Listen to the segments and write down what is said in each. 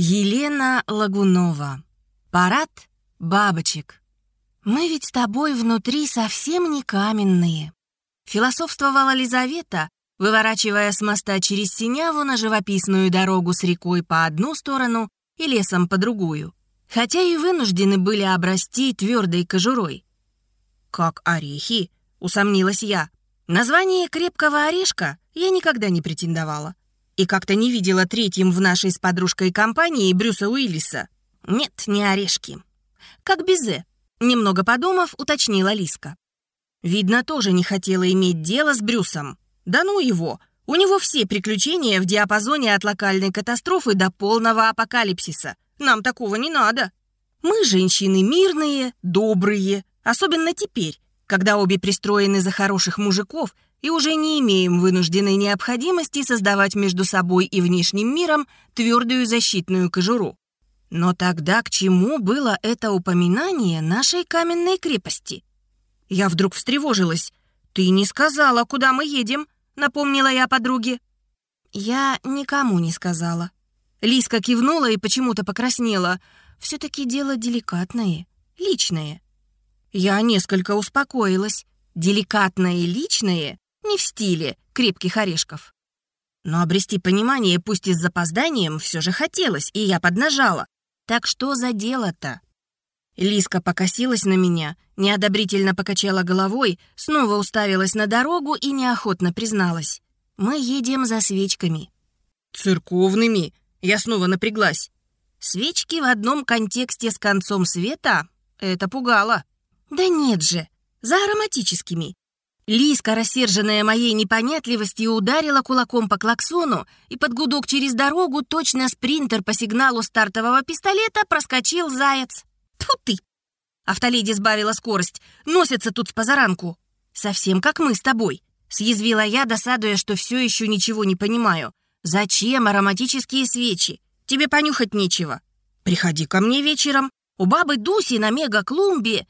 Елена Лагунова. Парад бабочек. Мы ведь с тобой внутри совсем не каменные. Философствовала Лизавета, выворачивая с моста через Синяву на живописную дорогу с рекой по одну сторону и лесом по другую, хотя и вынуждены были обрасти твердой кожурой. «Как орехи», — усомнилась я. Название крепкого орешка я никогда не претендовала. И как-то не видела третьим в нашей с подружкой компании Брюса Уиллиса. Нет, не орешки. Как безе. Немного подумав, уточнила Лиска. Видно, тоже не хотела иметь дело с Брюсом. Да ну его. У него все приключения в диапазоне от локальной катастрофы до полного апокалипсиса. Нам такого не надо. Мы женщины мирные, добрые, особенно теперь, когда обе пристроены за хороших мужиков и уже не имеем вынужденной необходимости создавать между собой и внешним миром твердую защитную кожуру. Но тогда к чему было это упоминание нашей каменной крепости? Я вдруг встревожилась. «Ты не сказала, куда мы едем», — напомнила я подруге. Я никому не сказала. Лиска кивнула и почему-то покраснела. Все-таки дело деликатное, личное. Я несколько успокоилась. Деликатное личное не в стиле крепких орешков. Но обрести понимание, пусть и с запозданием, все же хотелось, и я поднажала. Так что за дело-то? Лиска покосилась на меня, неодобрительно покачала головой, снова уставилась на дорогу и неохотно призналась. «Мы едем за свечками». «Церковными?» Я снова напряглась. Свечки в одном контексте с концом света — это пугало. Да нет же, за ароматическими. Лиска, рассерженная моей непонятливостью, ударила кулаком по клаксону, и под гудок через дорогу точно спринтер по сигналу стартового пистолета проскочил заяц. Тьфу ты! Автоледи сбавила скорость. Носятся тут с позаранку. Совсем как мы с тобой. Съязвила я, досадуя, что все еще ничего не понимаю. Зачем ароматические свечи? Тебе понюхать нечего. Приходи ко мне вечером. У бабы Дуси на мега-клумбе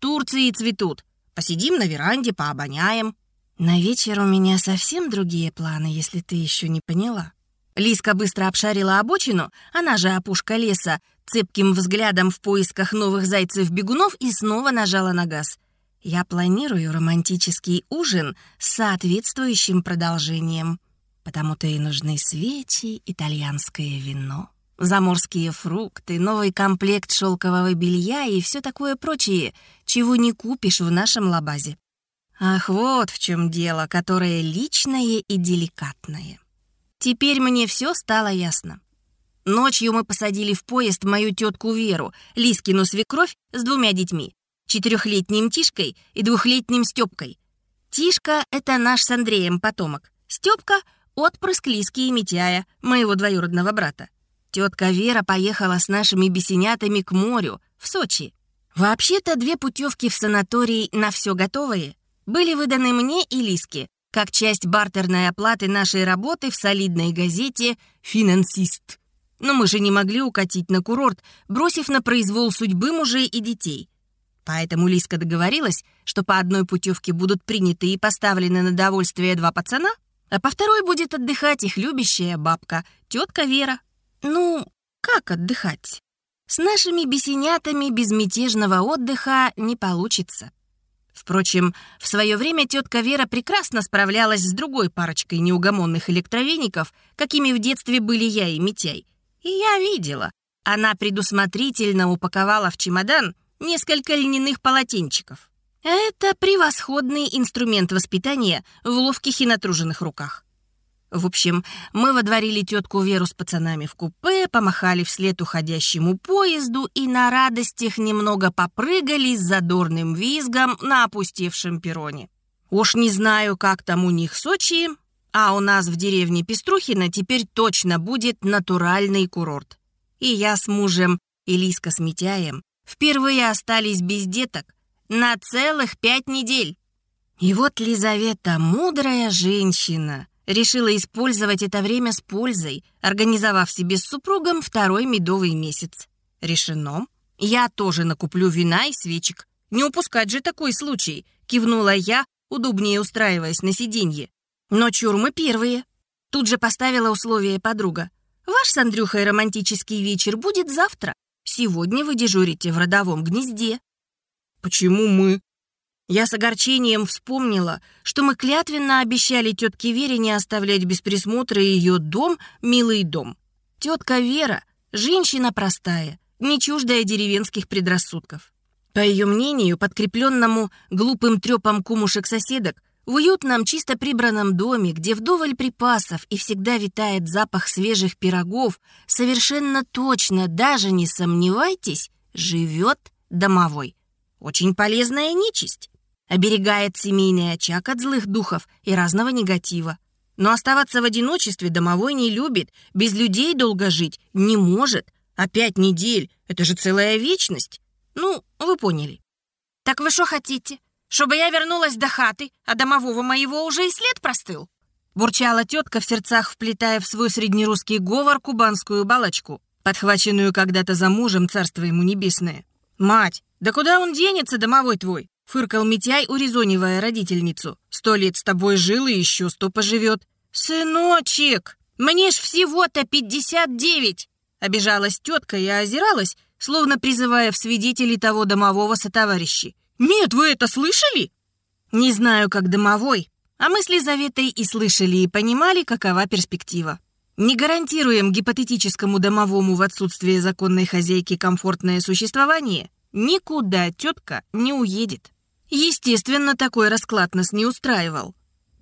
Турции цветут. Посидим на веранде, пообоняем». «На вечер у меня совсем другие планы, если ты еще не поняла». Лиска быстро обшарила обочину, она же опушка леса, цепким взглядом в поисках новых зайцев-бегунов и снова нажала на газ. «Я планирую романтический ужин с соответствующим продолжением. Потому-то и нужны свечи, итальянское вино» заморские фрукты, новый комплект шелкового белья и все такое прочее, чего не купишь в нашем лабазе. Ах, вот в чем дело, которое личное и деликатное. Теперь мне все стало ясно. Ночью мы посадили в поезд мою тетку Веру, Лискину свекровь, с двумя детьми, четырехлетним Тишкой и двухлетним Степкой. Тишка — это наш с Андреем потомок. Степка — отпрыск Лиски и Митяя, моего двоюродного брата. Тетка Вера поехала с нашими бесенятами к морю, в Сочи. Вообще-то две путевки в санаторий на все готовые были выданы мне и Лиске, как часть бартерной оплаты нашей работы в солидной газете «Финансист». Но мы же не могли укатить на курорт, бросив на произвол судьбы мужей и детей. Поэтому Лиска договорилась, что по одной путевке будут приняты и поставлены на довольствие два пацана, а по второй будет отдыхать их любящая бабка, тетка Вера. Ну, как отдыхать? С нашими бесенятами безмятежного отдыха не получится. Впрочем, в свое время тетка Вера прекрасно справлялась с другой парочкой неугомонных электровеников, какими в детстве были я и Митяй. И я видела. Она предусмотрительно упаковала в чемодан несколько льняных полотенчиков. Это превосходный инструмент воспитания в ловких и натруженных руках. В общем, мы водворили тетку Веру с пацанами в купе, помахали вслед уходящему поезду и на радостях немного попрыгали с задорным визгом на опустевшем перроне. Уж не знаю, как там у них в Сочи, а у нас в деревне Пеструхина теперь точно будет натуральный курорт. И я с мужем, и Лиска с Митяем впервые остались без деток на целых пять недель. И вот Лизавета, мудрая женщина, решила использовать это время с пользой, организовав себе с супругом второй медовый месяц. Решено. Я тоже накуплю вина и свечек. Не упускать же такой случай, кивнула я, удобнее устраиваясь на сиденье. Но чур мы первые. Тут же поставила условие подруга. Ваш с Андрюхой романтический вечер будет завтра. Сегодня вы дежурите в родовом гнезде». «Почему мы?» Я с огорчением вспомнила, что мы клятвенно обещали тетке Вере не оставлять без присмотра ее дом, милый дом. Тетка Вера — женщина простая, не чуждая деревенских предрассудков. По ее мнению, подкрепленному глупым трепом кумушек-соседок, в уютном, чисто прибранном доме, где вдоволь припасов и всегда витает запах свежих пирогов, совершенно точно, даже не сомневайтесь, живет домовой. Очень полезная нечисть. Оберегает семейный очаг от злых духов и разного негатива. Но оставаться в одиночестве домовой не любит, без людей долго жить не может. А пять недель — это же целая вечность. Ну, вы поняли. Так вы что хотите? чтобы я вернулась до хаты, а домового моего уже и след простыл?» Бурчала тетка в сердцах, вплетая в свой среднерусский говор кубанскую балочку, подхваченную когда-то за мужем, царство ему небесное. «Мать, да куда он денется, домовой твой?» — фыркал Митяй, урезонивая родительницу. «Сто лет с тобой жил и еще сто поживет». «Сыночек, мне ж всего-то пятьдесят девять!» Обижалась тетка и озиралась, словно призывая в свидетели того домового сотоварищи. «Нет, вы это слышали?» Не знаю, как домовой, а мы с Лизаветой и слышали, и понимали, какова перспектива. Не гарантируем гипотетическому домовому в отсутствие законной хозяйки комфортное существование, никуда тетка не уедет. Естественно, такой расклад нас не устраивал.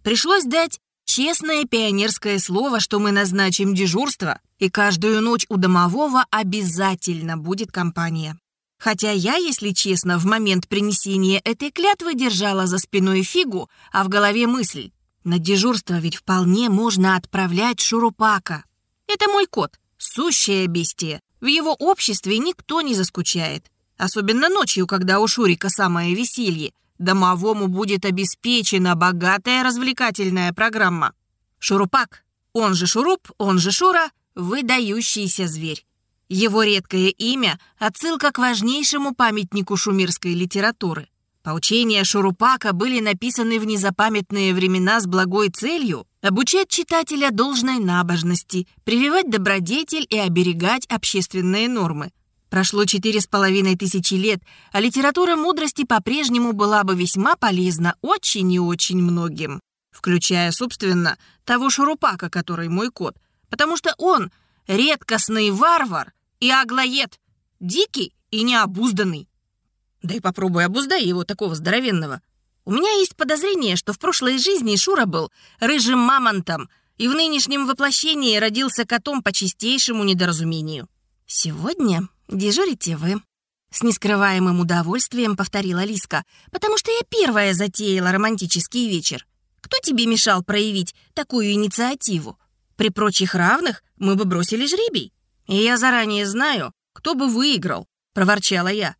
Пришлось дать честное пионерское слово, что мы назначим дежурство, и каждую ночь у домового обязательно будет компания. Хотя я, если честно, в момент принесения этой клятвы держала за спиной фигу, а в голове мысль. На дежурство ведь вполне можно отправлять Шурупака. Это мой кот, сущее бестие. В его обществе никто не заскучает. Особенно ночью, когда у Шурика самое веселье. Домовому будет обеспечена богатая развлекательная программа. Шурупак, он же Шуруп, он же Шура, выдающийся зверь. Его редкое имя — отсылка к важнейшему памятнику шумерской литературы. Поучения Шурупака были написаны в незапамятные времена с благой целью обучать читателя должной набожности, прививать добродетель и оберегать общественные нормы. Прошло четыре с половиной тысячи лет, а литература мудрости по-прежнему была бы весьма полезна очень и очень многим, включая, собственно, того Шурупака, который мой кот, потому что он — редкостный варвар, и аглоед, дикий и необузданный. Да и попробуй обуздай его такого здоровенного. У меня есть подозрение, что в прошлой жизни Шура был рыжим мамонтом и в нынешнем воплощении родился котом по чистейшему недоразумению. Сегодня дежурите вы. С нескрываемым удовольствием повторила Лиска, потому что я первая затеяла романтический вечер. Кто тебе мешал проявить такую инициативу? При прочих равных мы бы бросили жребий. «И я заранее знаю, кто бы выиграл», — проворчала я.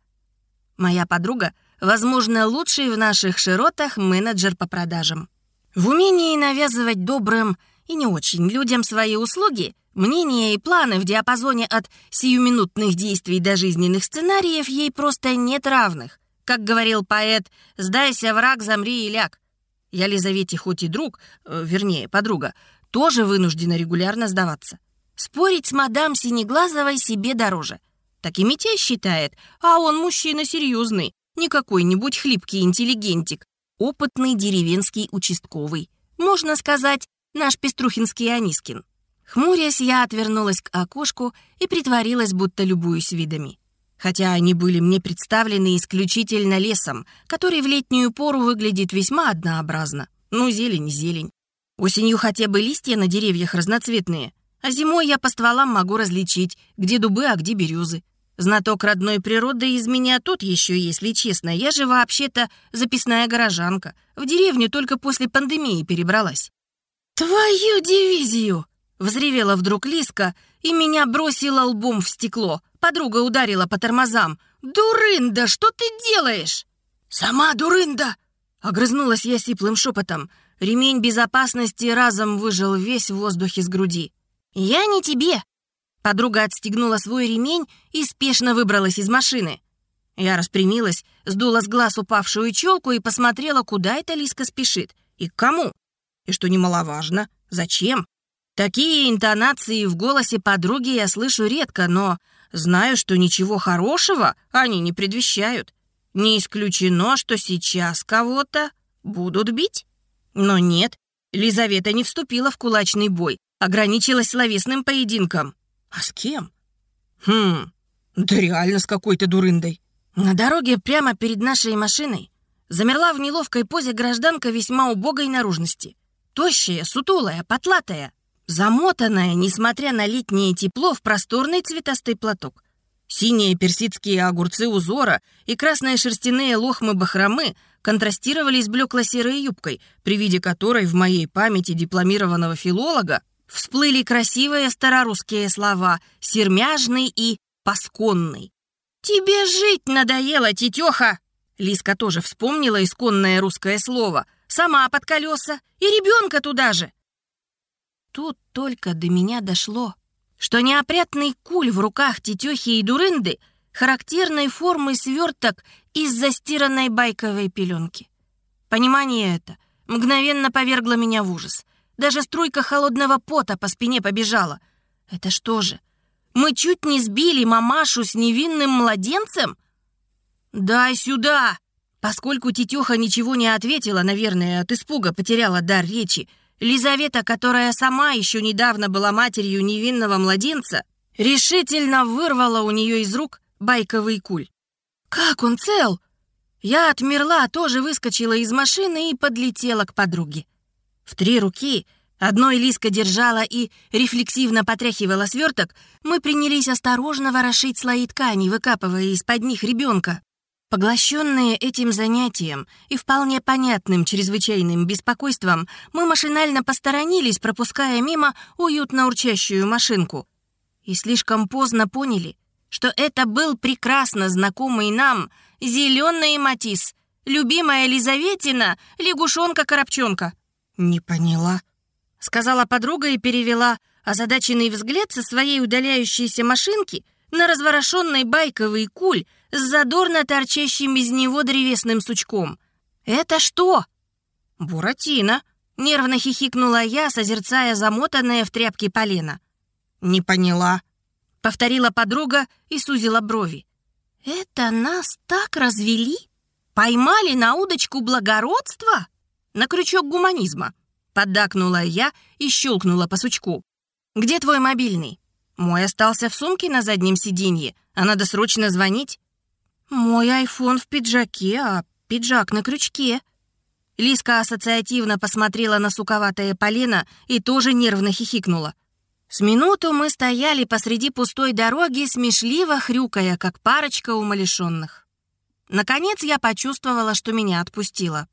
Моя подруга, возможно, лучший в наших широтах менеджер по продажам. В умении навязывать добрым и не очень людям свои услуги, мнения и планы в диапазоне от сиюминутных действий до жизненных сценариев ей просто нет равных. Как говорил поэт, «Сдайся, враг, замри и ляг». Я Лизавете хоть и друг, э, вернее, подруга, тоже вынуждена регулярно сдаваться. Спорить с мадам Синеглазовой себе дороже. Так и Митя считает, а он мужчина серьезный, не какой-нибудь хлипкий интеллигентик, опытный деревенский участковый. Можно сказать, наш Пеструхинский Анискин. Хмурясь, я отвернулась к окошку и притворилась, будто любуюсь видами. Хотя они были мне представлены исключительно лесом, который в летнюю пору выглядит весьма однообразно. Ну, зелень, зелень. Осенью хотя бы листья на деревьях разноцветные, а зимой я по стволам могу различить, где дубы, а где березы. Знаток родной природы из меня тот еще, если честно. Я же вообще-то записная горожанка. В деревню только после пандемии перебралась. «Твою дивизию!» — взревела вдруг Лиска и меня бросила лбом в стекло. Подруга ударила по тормозам. «Дурында, что ты делаешь?» «Сама дурында!» — огрызнулась я сиплым шепотом. Ремень безопасности разом выжил весь в воздухе с груди. «Я не тебе!» Подруга отстегнула свой ремень и спешно выбралась из машины. Я распрямилась, сдула с глаз упавшую челку и посмотрела, куда эта Лиска спешит и к кому. И что немаловажно, зачем. Такие интонации в голосе подруги я слышу редко, но знаю, что ничего хорошего они не предвещают. Не исключено, что сейчас кого-то будут бить. Но нет, Лизавета не вступила в кулачный бой, ограничилась словесным поединком. А с кем? Хм, да реально с какой-то дурындой. На дороге прямо перед нашей машиной замерла в неловкой позе гражданка весьма убогой наружности. Тощая, сутулая, потлатая, замотанная, несмотря на летнее тепло, в просторный цветастый платок. Синие персидские огурцы узора и красные шерстяные лохмы бахромы контрастировали с блекло-серой юбкой, при виде которой в моей памяти дипломированного филолога всплыли красивые старорусские слова «сермяжный» и «пасконный». «Тебе жить надоело, тетеха!» Лиска тоже вспомнила исконное русское слово. «Сама под колеса и ребенка туда же!» Тут только до меня дошло что неопрятный куль в руках тетехи и дурынды характерной формы сверток из застиранной байковой пеленки. Понимание это мгновенно повергло меня в ужас. Даже струйка холодного пота по спине побежала. Это что же, мы чуть не сбили мамашу с невинным младенцем? «Дай сюда!» Поскольку тетеха ничего не ответила, наверное, от испуга потеряла дар речи, Лизавета, которая сама еще недавно была матерью невинного младенца, решительно вырвала у нее из рук байковый куль. «Как он цел?» Я отмерла, тоже выскочила из машины и подлетела к подруге. В три руки, одной Лиска держала и рефлексивно потряхивала сверток, мы принялись осторожно ворошить слои ткани, выкапывая из-под них ребенка. Поглощенные этим занятием и вполне понятным чрезвычайным беспокойством, мы машинально посторонились, пропуская мимо уютно урчащую машинку. И слишком поздно поняли, что это был прекрасно знакомый нам зеленый Матис, любимая Лизаветина, лягушонка-коробчонка. «Не поняла», — сказала подруга и перевела озадаченный взгляд со своей удаляющейся машинки на разворошенный байковый куль, с задорно торчащим из него древесным сучком. «Это что?» «Буратино», — нервно хихикнула я, созерцая замотанное в тряпке полено. «Не поняла», — повторила подруга и сузила брови. «Это нас так развели? Поймали на удочку благородства? На крючок гуманизма?» Поддакнула я и щелкнула по сучку. «Где твой мобильный?» «Мой остался в сумке на заднем сиденье, а надо срочно звонить». «Мой айфон в пиджаке, а пиджак на крючке». Лиска ассоциативно посмотрела на суковатое полено и тоже нервно хихикнула. С минуту мы стояли посреди пустой дороги, смешливо хрюкая, как парочка умалишенных. Наконец я почувствовала, что меня отпустило.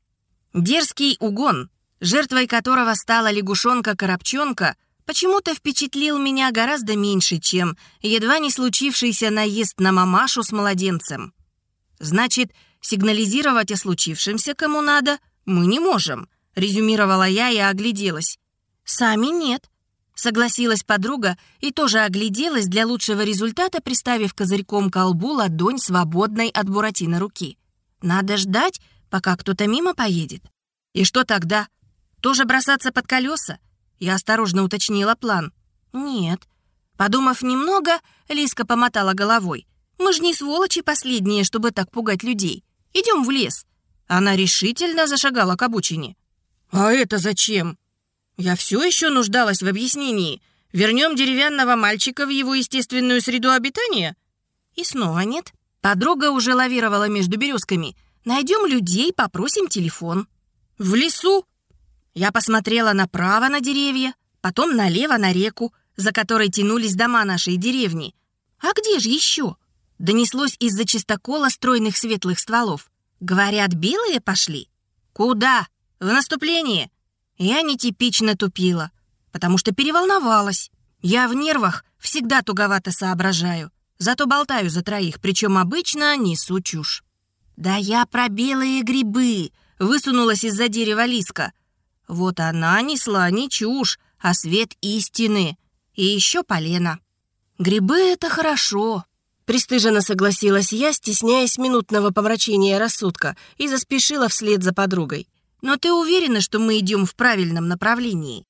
Дерзкий угон, жертвой которого стала лягушонка-коробчонка, почему-то впечатлил меня гораздо меньше, чем едва не случившийся наезд на мамашу с младенцем. Значит, сигнализировать о случившемся кому надо мы не можем, резюмировала я и огляделась. Сами нет, согласилась подруга и тоже огляделась для лучшего результата, приставив козырьком колбу ладонь свободной от Буратино руки. Надо ждать, пока кто-то мимо поедет. И что тогда? Тоже бросаться под колеса? Я осторожно уточнила план. Нет. Подумав немного, Лиска помотала головой. Мы же не сволочи последние, чтобы так пугать людей. Идем в лес». Она решительно зашагала к обучине. «А это зачем?» Я все еще нуждалась в объяснении. Вернем деревянного мальчика в его естественную среду обитания? И снова нет. Подруга уже лавировала между березками. Найдем людей, попросим телефон. В лесу? Я посмотрела направо на деревья, потом налево на реку, за которой тянулись дома нашей деревни. А где же еще? Донеслось из-за чистокола стройных светлых стволов. Говорят, белые пошли? Куда? В наступление? Я нетипично тупила, потому что переволновалась. Я в нервах всегда туговато соображаю, зато болтаю за троих, причем обычно несу чушь. «Да я про белые грибы!» — высунулась из-за дерева Лиска. Вот она несла не чушь, а свет истины. И еще полено. Грибы — это хорошо, Престыженно согласилась я, стесняясь минутного помрачения рассудка, и заспешила вслед за подругой. «Но ты уверена, что мы идем в правильном направлении?»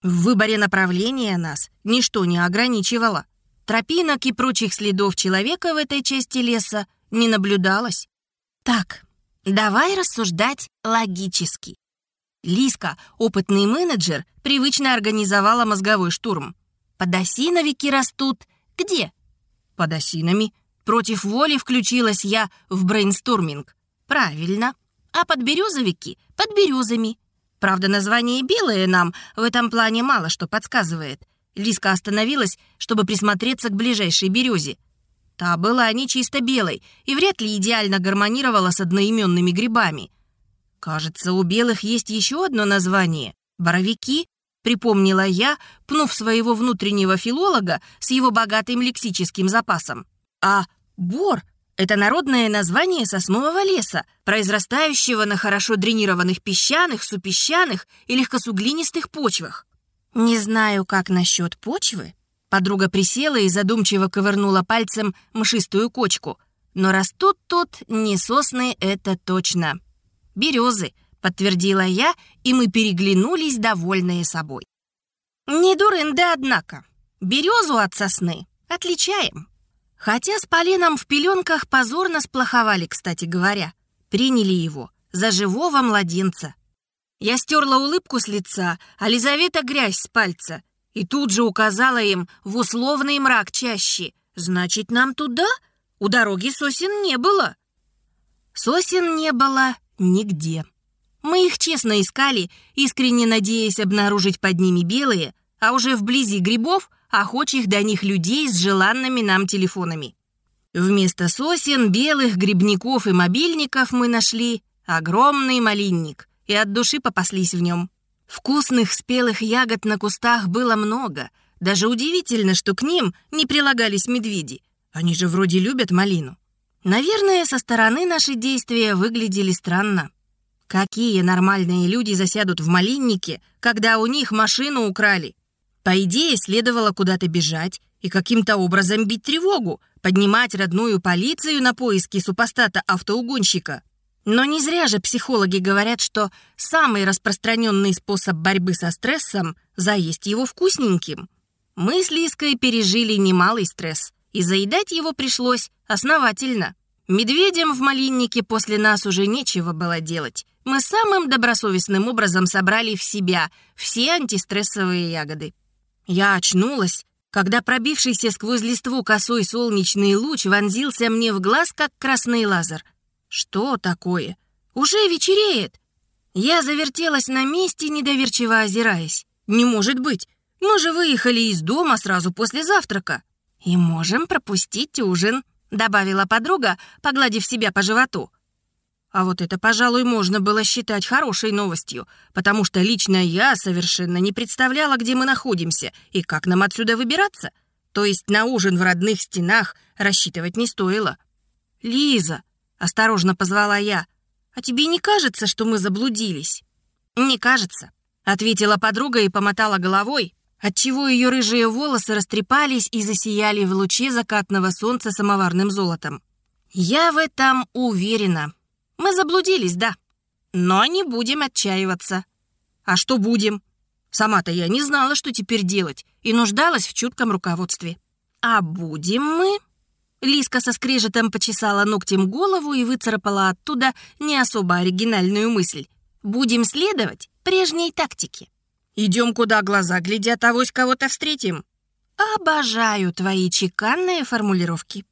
В выборе направления нас ничто не ограничивало. Тропинок и прочих следов человека в этой части леса не наблюдалось. Так, давай рассуждать логически. Лиска, опытный менеджер, привычно организовала мозговой штурм. Подосиновики растут где? Под осинами. Против воли включилась я в брейнсторминг. Правильно. А подберезовики — под березами. Правда, название белое нам в этом плане мало что подсказывает. Лиска остановилась, чтобы присмотреться к ближайшей березе. Та была не чисто белой и вряд ли идеально гармонировала с одноименными грибами. Кажется, у белых есть еще одно название — боровики, припомнила я, пнув своего внутреннего филолога с его богатым лексическим запасом. А бор это народное название соснового леса, произрастающего на хорошо дренированных песчаных, супесчаных и легкосуглинистых почвах. Не знаю, как насчет почвы. Подруга присела и задумчиво ковырнула пальцем мшистую кочку. Но растут тут не сосны, это точно. Березы, подтвердила я, и мы переглянулись, довольные собой. Не дурынды, однако. Березу от сосны отличаем. Хотя с Полином в пеленках позорно сплоховали, кстати говоря. Приняли его за живого младенца. Я стерла улыбку с лица, а Лизавета грязь с пальца. И тут же указала им в условный мрак чаще. «Значит, нам туда? У дороги сосен не было». Сосен не было нигде. Мы их честно искали, искренне надеясь обнаружить под ними белые, а уже вблизи грибов охочих до них людей с желанными нам телефонами. Вместо сосен, белых, грибников и мобильников мы нашли огромный малинник и от души попаслись в нем. Вкусных спелых ягод на кустах было много. Даже удивительно, что к ним не прилагались медведи. Они же вроде любят малину. Наверное, со стороны наши действия выглядели странно. Какие нормальные люди засядут в малиннике, когда у них машину украли? По идее, следовало куда-то бежать и каким-то образом бить тревогу, поднимать родную полицию на поиски супостата автоугонщика. Но не зря же психологи говорят, что самый распространенный способ борьбы со стрессом – заесть его вкусненьким. Мы с Лиской пережили немалый стресс, и заедать его пришлось основательно. Медведям в малиннике после нас уже нечего было делать. Мы самым добросовестным образом собрали в себя все антистрессовые ягоды. Я очнулась, когда пробившийся сквозь листву косой солнечный луч вонзился мне в глаз, как красный лазер. Что такое? Уже вечереет. Я завертелась на месте, недоверчиво озираясь. Не может быть. Мы же выехали из дома сразу после завтрака. И можем пропустить ужин, добавила подруга, погладив себя по животу. А вот это, пожалуй, можно было считать хорошей новостью, потому что лично я совершенно не представляла, где мы находимся и как нам отсюда выбираться. То есть на ужин в родных стенах рассчитывать не стоило. «Лиза», — осторожно позвала я, — «а тебе не кажется, что мы заблудились?» «Не кажется», — ответила подруга и помотала головой, отчего ее рыжие волосы растрепались и засияли в луче закатного солнца самоварным золотом. «Я в этом уверена», мы заблудились, да. Но не будем отчаиваться. А что будем? Сама-то я не знала, что теперь делать, и нуждалась в чутком руководстве. А будем мы... Лиска со скрежетом почесала ногтем голову и выцарапала оттуда не особо оригинальную мысль. Будем следовать прежней тактике. Идем, куда глаза глядят, авось кого-то встретим. Обожаю твои чеканные формулировки.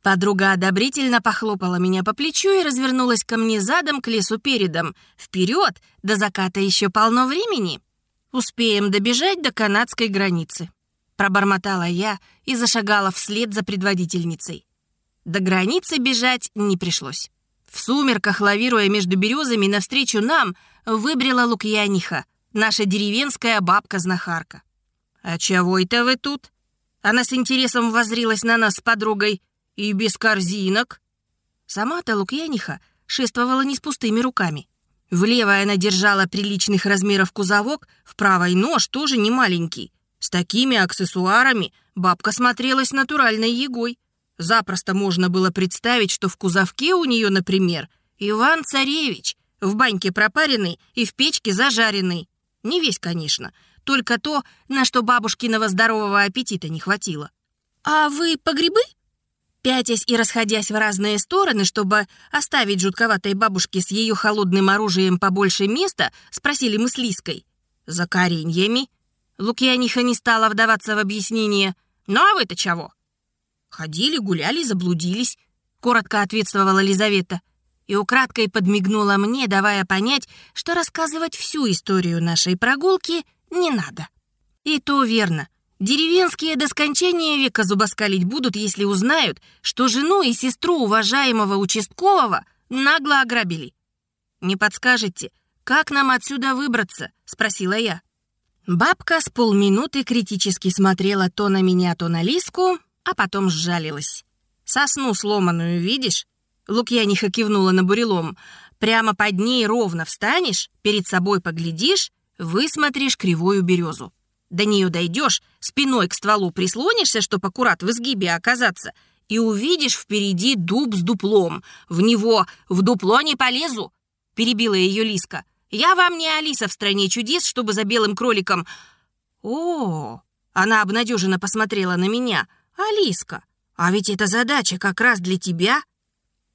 Подруга одобрительно похлопала меня по плечу и развернулась ко мне задом к лесу передом. Вперед! До заката еще полно времени. Успеем добежать до канадской границы. Пробормотала я и зашагала вслед за предводительницей. До границы бежать не пришлось. В сумерках, лавируя между березами, навстречу нам выбрела Лукьяниха, наша деревенская бабка-знахарка. «А чего это вы тут?» Она с интересом возрилась на нас с подругой. «И без корзинок?» Сама-то Лукьяниха шествовала не с пустыми руками. В левой она держала приличных размеров кузовок, в правой нож тоже не маленький. С такими аксессуарами бабка смотрелась натуральной егой. Запросто можно было представить, что в кузовке у нее, например, Иван-царевич, в баньке пропаренный и в печке зажаренный. Не весь, конечно. только то, на что бабушкиного здорового аппетита не хватило. «А вы по грибы?» Пятясь и расходясь в разные стороны, чтобы оставить жутковатой бабушке с ее холодным оружием побольше места, спросили мы с Лиской. «За кореньями?» Лукьяниха не стала вдаваться в объяснение. «Ну а вы-то чего?» «Ходили, гуляли, заблудились», — коротко ответствовала Лизавета. И украдкой подмигнула мне, давая понять, что рассказывать всю историю нашей прогулки не надо. И то верно. Деревенские до скончания века зубоскалить будут, если узнают, что жену и сестру уважаемого участкового нагло ограбили. «Не подскажете, как нам отсюда выбраться?» — спросила я. Бабка с полминуты критически смотрела то на меня, то на Лиску, а потом сжалилась. «Сосну сломанную видишь?» Лукьяниха кивнула на бурелом. «Прямо под ней ровно встанешь, перед собой поглядишь, высмотришь кривую березу. До нее дойдешь, спиной к стволу прислонишься, чтоб аккурат в изгибе оказаться, и увидишь впереди дуб с дуплом. В него в дупло не полезу!» — перебила ее Лиска. «Я вам не Алиса в стране чудес, чтобы за белым кроликом...» «О!» — она обнадеженно посмотрела на меня. «Алиска, а ведь эта задача как раз для тебя!»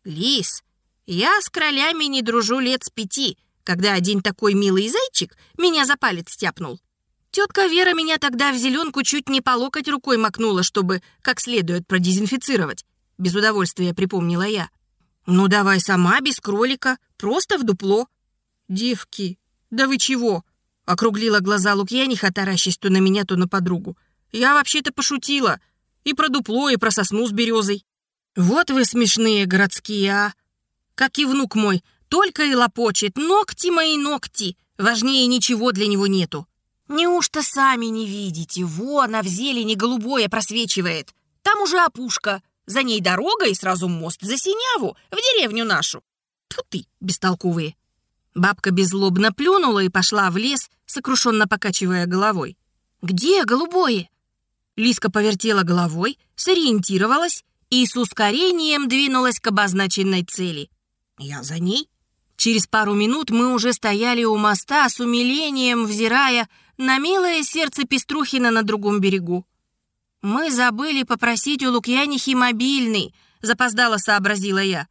«Лис, я с кролями не дружу лет с пяти, когда один такой милый зайчик меня за палец стяпнул. Тетка Вера меня тогда в зеленку чуть не по локоть рукой макнула, чтобы как следует продезинфицировать. Без удовольствия припомнила я. «Ну давай сама, без кролика, просто в дупло». «Девки, да вы чего?» Округлила глаза Лукьяниха, таращась то на меня, то на подругу. «Я вообще-то пошутила. И про дупло, и про сосну с березой». «Вот вы смешные городские, а! Как и внук мой, только и лопочет, ногти мои ногти, важнее ничего для него нету. Неужто сами не видите? Вон, а в зелени голубое просвечивает. Там уже опушка. За ней дорога и сразу мост за Синяву, в деревню нашу. Тьфу ты, бестолковые. Бабка беззлобно плюнула и пошла в лес, сокрушенно покачивая головой. «Где голубое?» Лиска повертела головой, сориентировалась и с ускорением двинулась к обозначенной цели. Я за ней. Через пару минут мы уже стояли у моста с умилением, взирая на милое сердце Пеструхина на другом берегу. «Мы забыли попросить у Лукьянихи мобильный», — запоздало сообразила я.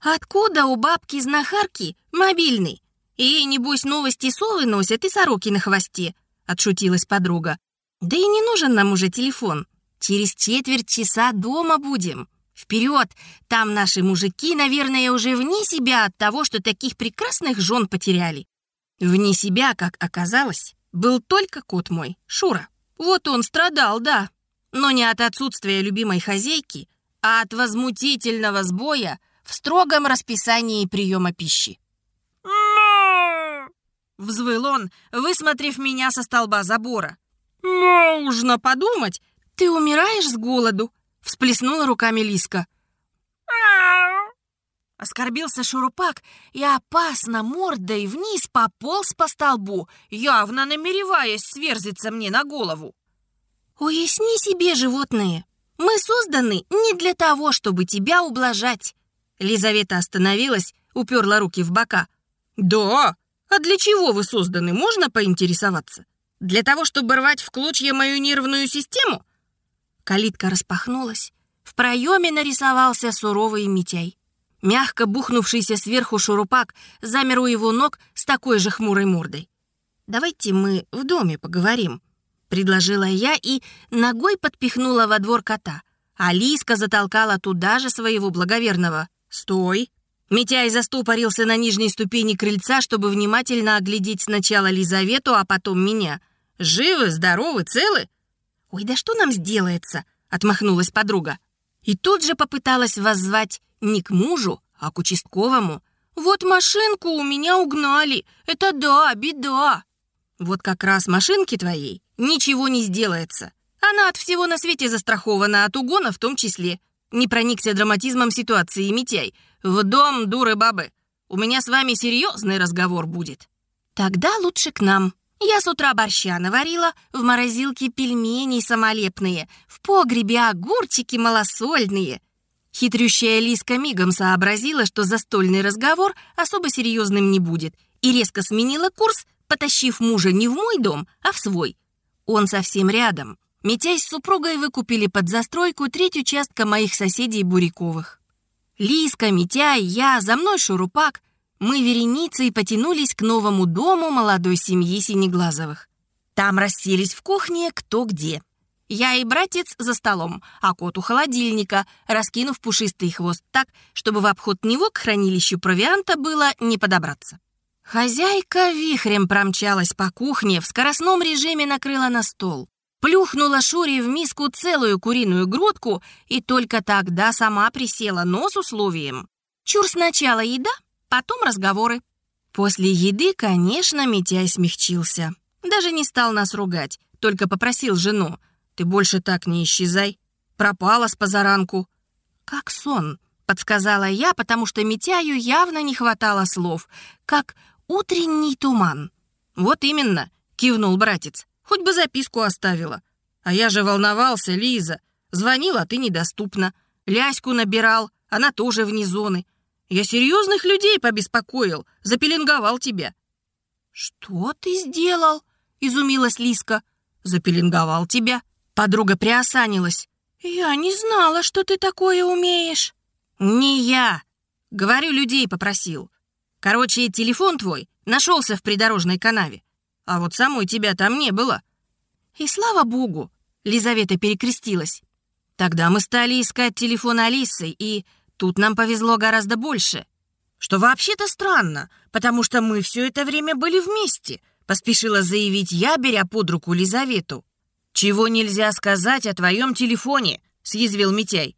«Откуда у бабки-знахарки мобильный? Ей, небось, новости совы носят и сороки на хвосте», — отшутилась подруга. «Да и не нужен нам уже телефон. Через четверть часа дома будем. Вперед! Там наши мужики, наверное, уже вне себя от того, что таких прекрасных жен потеряли». Вне себя, как оказалось, был только кот мой, Шура. Вот он страдал, да, но не от отсутствия любимой хозяйки, а от возмутительного сбоя в строгом расписании приема пищи. Взвыл он, высмотрев меня со столба забора. «Нужно подумать, ты умираешь с голоду?» всплеснула руками Лиска. Оскорбился Шурупак и опасно мордой вниз пополз по столбу, явно намереваясь сверзиться мне на голову. «Уясни себе, животные, мы созданы не для того, чтобы тебя ублажать». Лизавета остановилась, уперла руки в бока. «Да? А для чего вы созданы, можно поинтересоваться? Для того, чтобы рвать в клочья мою нервную систему?» Калитка распахнулась. В проеме нарисовался суровый Митяй. Мягко бухнувшийся сверху шурупак замер у его ног с такой же хмурой мордой. «Давайте мы в доме поговорим», — предложила я и ногой подпихнула во двор кота. Алиска затолкала туда же своего благоверного. «Стой!» Митяй застопорился на нижней ступени крыльца, чтобы внимательно оглядеть сначала Лизавету, а потом меня. «Живы, здоровы, целы?» «Ой, да что нам сделается?» — отмахнулась подруга. И тут же попыталась воззвать не к мужу, а к участковому. «Вот машинку у меня угнали. Это да, беда». «Вот как раз машинки твоей ничего не сделается. Она от всего на свете застрахована, от угона в том числе. Не проникся драматизмом ситуации, Митяй. В дом, дуры бабы. У меня с вами серьезный разговор будет». «Тогда лучше к нам», я с утра борща наварила, в морозилке пельмени самолепные, в погребе огурчики малосольные. Хитрющая Лиска мигом сообразила, что застольный разговор особо серьезным не будет, и резко сменила курс, потащив мужа не в мой дом, а в свой. Он совсем рядом. Митяй с супругой выкупили под застройку треть участка моих соседей Буряковых. Лиска, Митяй, я, за мной Шурупак. Мы вереницей потянулись к новому дому молодой семьи Синеглазовых. Там расселись в кухне кто где. Я и братец за столом, а кот у холодильника, раскинув пушистый хвост так, чтобы в обход него к хранилищу провианта было не подобраться. Хозяйка вихрем промчалась по кухне, в скоростном режиме накрыла на стол. Плюхнула Шуре в миску целую куриную грудку и только тогда сама присела, но с условием. Чур сначала еда, потом разговоры. После еды, конечно, Митяй смягчился. Даже не стал нас ругать, только попросил жену. Ты больше так не исчезай. Пропала с позаранку». «Как сон», — подсказала я, потому что Митяю явно не хватало слов. «Как утренний туман». «Вот именно», — кивнул братец. «Хоть бы записку оставила». «А я же волновался, Лиза. Звонила, ты недоступна. Ляську набирал, она тоже вне зоны. Я серьезных людей побеспокоил, запеленговал тебя». «Что ты сделал?» — изумилась Лиска. «Запеленговал тебя», Подруга приосанилась. «Я не знала, что ты такое умеешь». «Не я. Говорю, людей попросил. Короче, телефон твой нашелся в придорожной канаве. А вот самой тебя там не было». «И слава богу!» — Лизавета перекрестилась. «Тогда мы стали искать телефон Алисы, и тут нам повезло гораздо больше. Что вообще-то странно, потому что мы все это время были вместе», — поспешила заявить я, беря под руку Лизавету. «Чего нельзя сказать о твоем телефоне?» — съязвил Митяй.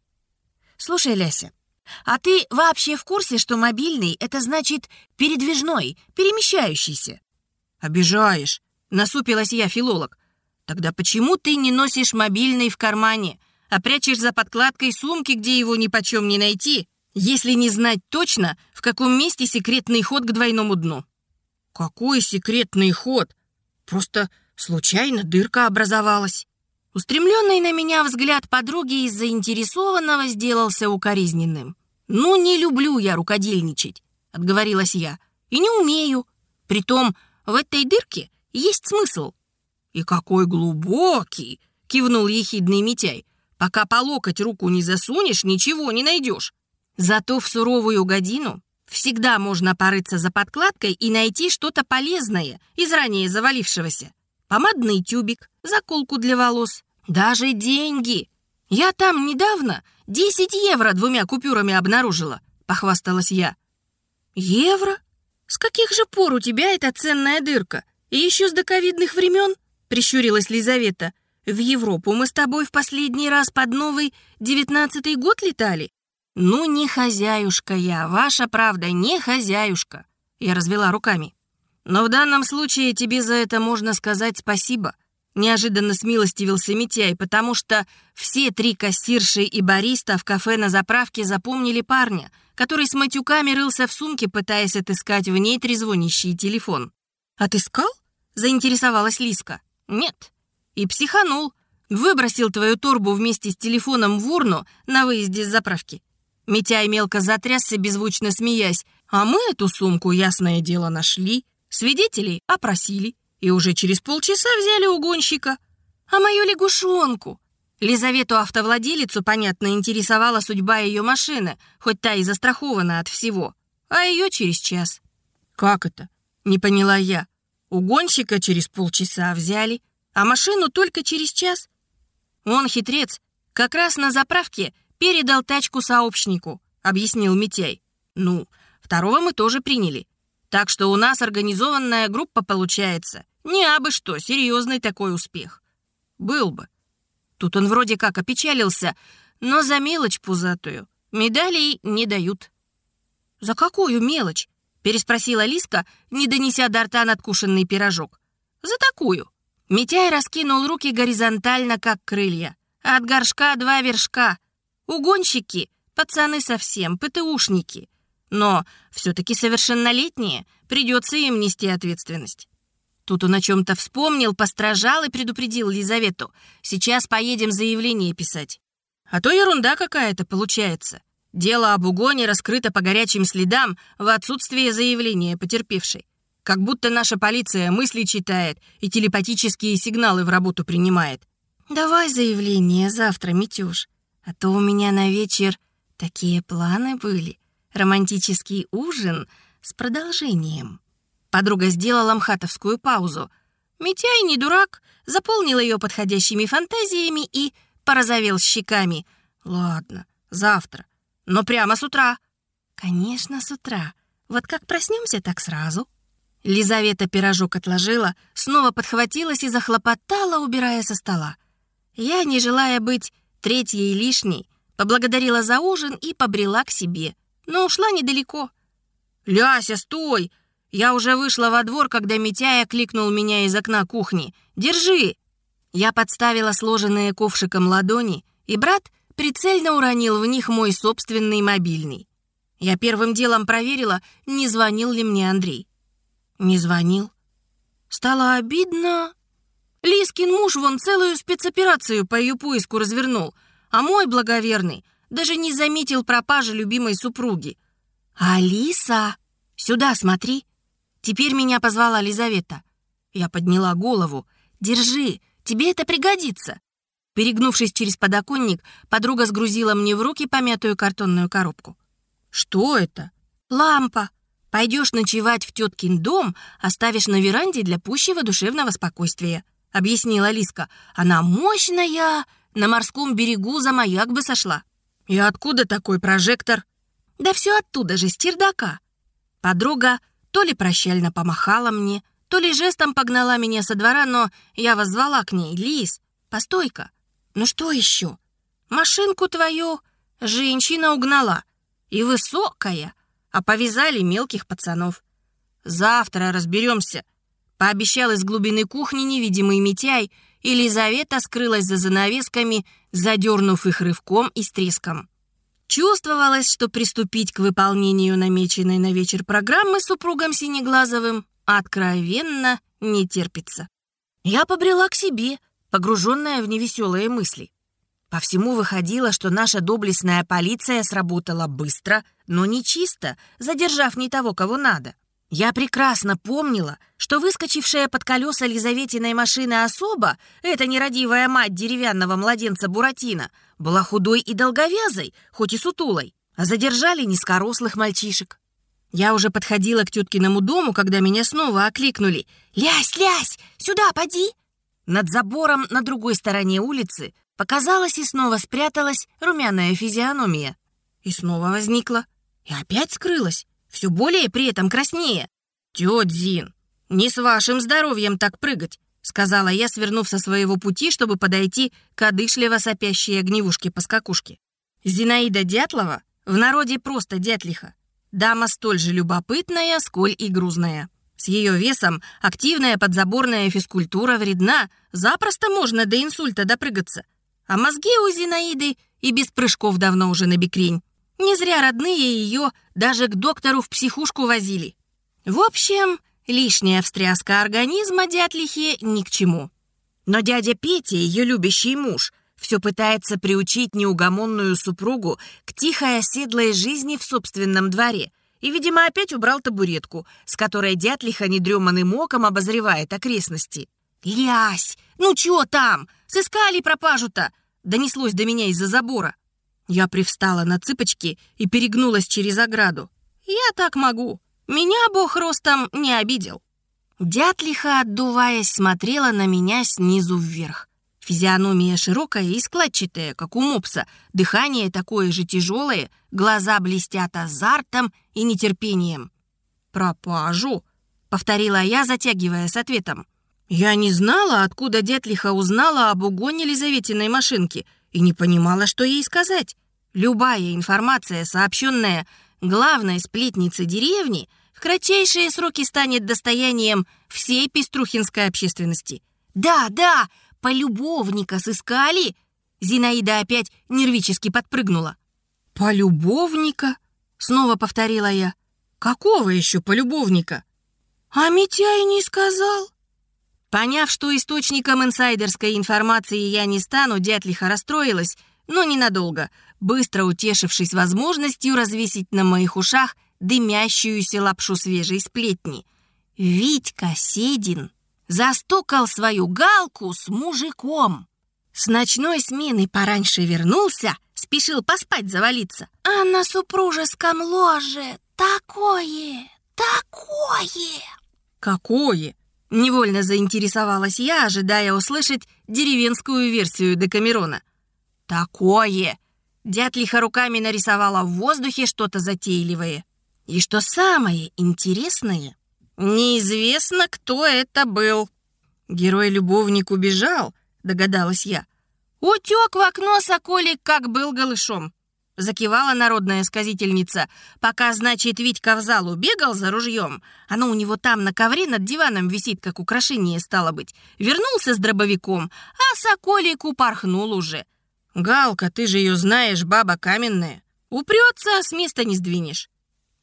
«Слушай, Ляся, а ты вообще в курсе, что мобильный — это значит передвижной, перемещающийся?» «Обижаешь», — насупилась я, филолог. «Тогда почему ты не носишь мобильный в кармане, а прячешь за подкладкой сумки, где его ни почем не найти, если не знать точно, в каком месте секретный ход к двойному дну?» «Какой секретный ход? Просто Случайно дырка образовалась. Устремленный на меня взгляд подруги из заинтересованного сделался укоризненным. «Ну, не люблю я рукодельничать», — отговорилась я. «И не умею. Притом, в этой дырке есть смысл». «И какой глубокий!» — кивнул ехидный Митяй. «Пока по локоть руку не засунешь, ничего не найдешь. Зато в суровую годину всегда можно порыться за подкладкой и найти что-то полезное из ранее завалившегося помадный тюбик, заколку для волос, даже деньги. Я там недавно 10 евро двумя купюрами обнаружила, похвасталась я. Евро? С каких же пор у тебя эта ценная дырка? И еще с доковидных времен? Прищурилась Лизавета. В Европу мы с тобой в последний раз под новый девятнадцатый год летали? Ну, не хозяюшка я, ваша правда, не хозяюшка. Я развела руками. Но в данном случае тебе за это можно сказать спасибо. Неожиданно смилостивился Митяй, потому что все три кассирши и бариста в кафе на заправке запомнили парня, который с матюками рылся в сумке, пытаясь отыскать в ней трезвонящий телефон. «Отыскал?» — заинтересовалась Лиска. «Нет». И психанул. Выбросил твою торбу вместе с телефоном в урну на выезде с заправки. Митяй мелко затрясся, беззвучно смеясь. «А мы эту сумку, ясное дело, нашли». Свидетелей опросили и уже через полчаса взяли угонщика. А мою лягушонку? Лизавету автовладелицу, понятно, интересовала судьба ее машины, хоть та и застрахована от всего. А ее через час. «Как это?» — не поняла я. Угонщика через полчаса взяли, а машину только через час. Он хитрец, как раз на заправке передал тачку сообщнику, объяснил Митяй. Ну, второго мы тоже приняли. Так что у нас организованная группа получается. Не абы что, серьезный такой успех. Был бы. Тут он вроде как опечалился, но за мелочь пузатую медалей не дают. «За какую мелочь?» — переспросила Лиска, не донеся до рта надкушенный пирожок. «За такую». Митяй раскинул руки горизонтально, как крылья. От горшка два вершка. Угонщики, пацаны совсем, ПТУшники. Но все-таки совершеннолетние, придется им нести ответственность. Тут он о чем-то вспомнил, постражал и предупредил Лизавету. Сейчас поедем заявление писать. А то ерунда какая-то получается. Дело об угоне раскрыто по горячим следам в отсутствие заявления потерпевшей. Как будто наша полиция мысли читает и телепатические сигналы в работу принимает. Давай заявление завтра, Митюш. А то у меня на вечер такие планы были. Романтический ужин с продолжением. Подруга сделала мхатовскую паузу. Митяй не дурак, заполнил ее подходящими фантазиями и порозовел щеками. Ладно, завтра. Но прямо с утра. Конечно, с утра. Вот как проснемся, так сразу. Лизавета пирожок отложила, снова подхватилась и захлопотала, убирая со стола. Я, не желая быть третьей лишней, поблагодарила за ужин и побрела к себе, но ушла недалеко. «Ляся, стой!» Я уже вышла во двор, когда Митяя кликнул меня из окна кухни. «Держи!» Я подставила сложенные ковшиком ладони, и брат прицельно уронил в них мой собственный мобильный. Я первым делом проверила, не звонил ли мне Андрей. Не звонил. Стало обидно. Лискин муж вон целую спецоперацию по ее поиску развернул, а мой благоверный даже не заметил пропажи любимой супруги. «Алиса, сюда смотри!» Теперь меня позвала Лизавета. Я подняла голову. «Держи, тебе это пригодится!» Перегнувшись через подоконник, подруга сгрузила мне в руки помятую картонную коробку. «Что это?» «Лампа. Пойдешь ночевать в теткин дом, оставишь на веранде для пущего душевного спокойствия», — объяснила Лиска. «Она мощная, на морском берегу за маяк бы сошла». «И откуда такой прожектор?» «Да все оттуда же, с чердака». Подруга то ли прощально помахала мне, то ли жестом погнала меня со двора, но я воззвала к ней. «Лис, постой-ка, ну что еще? Машинку твою женщина угнала, и высокая, а повязали мелких пацанов. Завтра разберемся. Пообещал из глубины кухни невидимый Митяй, и Лизавета скрылась за занавесками, задернув их рывком и с. Чувствовалось, что приступить к выполнению намеченной на вечер программы супругом Синеглазовым откровенно не терпится. Я побрела к себе, погруженная в невеселые мысли. По всему выходило, что наша доблестная полиция сработала быстро, но не чисто, задержав не того, кого надо. Я прекрасно помнила, что выскочившая под колеса Лизаветиной машины особа, эта нерадивая мать деревянного младенца Буратино, была худой и долговязой, хоть и сутулой, а задержали низкорослых мальчишек. Я уже подходила к теткиному дому, когда меня снова окликнули. «Лясь, лясь! Сюда, поди!» Над забором на другой стороне улицы показалась и снова спряталась румяная физиономия. И снова возникла. И опять скрылась, все более при этом краснее. «Тетя Зин, не с вашим здоровьем так прыгать», сказала я, свернув со своего пути, чтобы подойти к одышливо сопящей огневушке-поскакушке. Зинаида Дятлова, в народе просто Дятлиха, дама столь же любопытная, сколь и грузная. С ее весом активная подзаборная физкультура вредна, запросто можно до инсульта допрыгаться. А мозги у Зинаиды и без прыжков давно уже на бекрень. Не зря родные ее даже к доктору в психушку возили. В общем, лишняя встряска организма дятлихе ни к чему. Но дядя Петя, ее любящий муж, все пытается приучить неугомонную супругу к тихой оседлой жизни в собственном дворе – и, видимо, опять убрал табуретку, с которой дятлиха недреманным оком обозревает окрестности. «Лясь! Ну чё там? Сыскали пропажу-то!» Донеслось до меня из-за забора. Я привстала на цыпочки и перегнулась через ограду. «Я так могу. Меня бог ростом не обидел». Дятлиха, отдуваясь, смотрела на меня снизу вверх. Физиономия широкая и складчатая, как у мопса, дыхание такое же тяжелое, глаза блестят азартом и нетерпением. «Пропажу», — повторила я, затягивая с ответом. Я не знала, откуда Детлиха узнала об угоне Лизаветиной машинки и не понимала, что ей сказать. Любая информация, сообщенная главной сплетнице деревни, в кратчайшие сроки станет достоянием всей пеструхинской общественности. «Да, да!» полюбовника сыскали?» Зинаида опять нервически подпрыгнула. «Полюбовника?» — снова повторила я. «Какого еще полюбовника?» «А Митяй не сказал?» Поняв, что источником инсайдерской информации я не стану, дятлиха расстроилась, но ненадолго, быстро утешившись возможностью развесить на моих ушах дымящуюся лапшу свежей сплетни. Витька Седин застукал свою галку с мужиком. С ночной смены пораньше вернулся, спешил поспать завалиться. А на супружеском ложе такое, такое. Какое? Невольно заинтересовалась я, ожидая услышать деревенскую версию Декамерона. Такое! Дятлиха руками нарисовала в воздухе что-то затейливое. И что самое интересное, неизвестно, кто это был. Герой-любовник убежал, догадалась я. Утек в окно соколик, как был голышом. Закивала народная сказительница. Пока, значит, Витька в залу бегал за ружьем, оно у него там на ковре над диваном висит, как украшение стало быть. Вернулся с дробовиком, а соколик упорхнул уже. Галка, ты же ее знаешь, баба каменная. Упрется, с места не сдвинешь.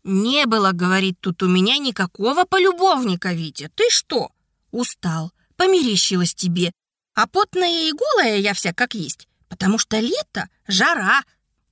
«Не было, — говорит, — тут у меня никакого полюбовника, Витя. Ты что? Устал, померещилась тебе. А потная и голая я вся как есть, потому что лето, жара».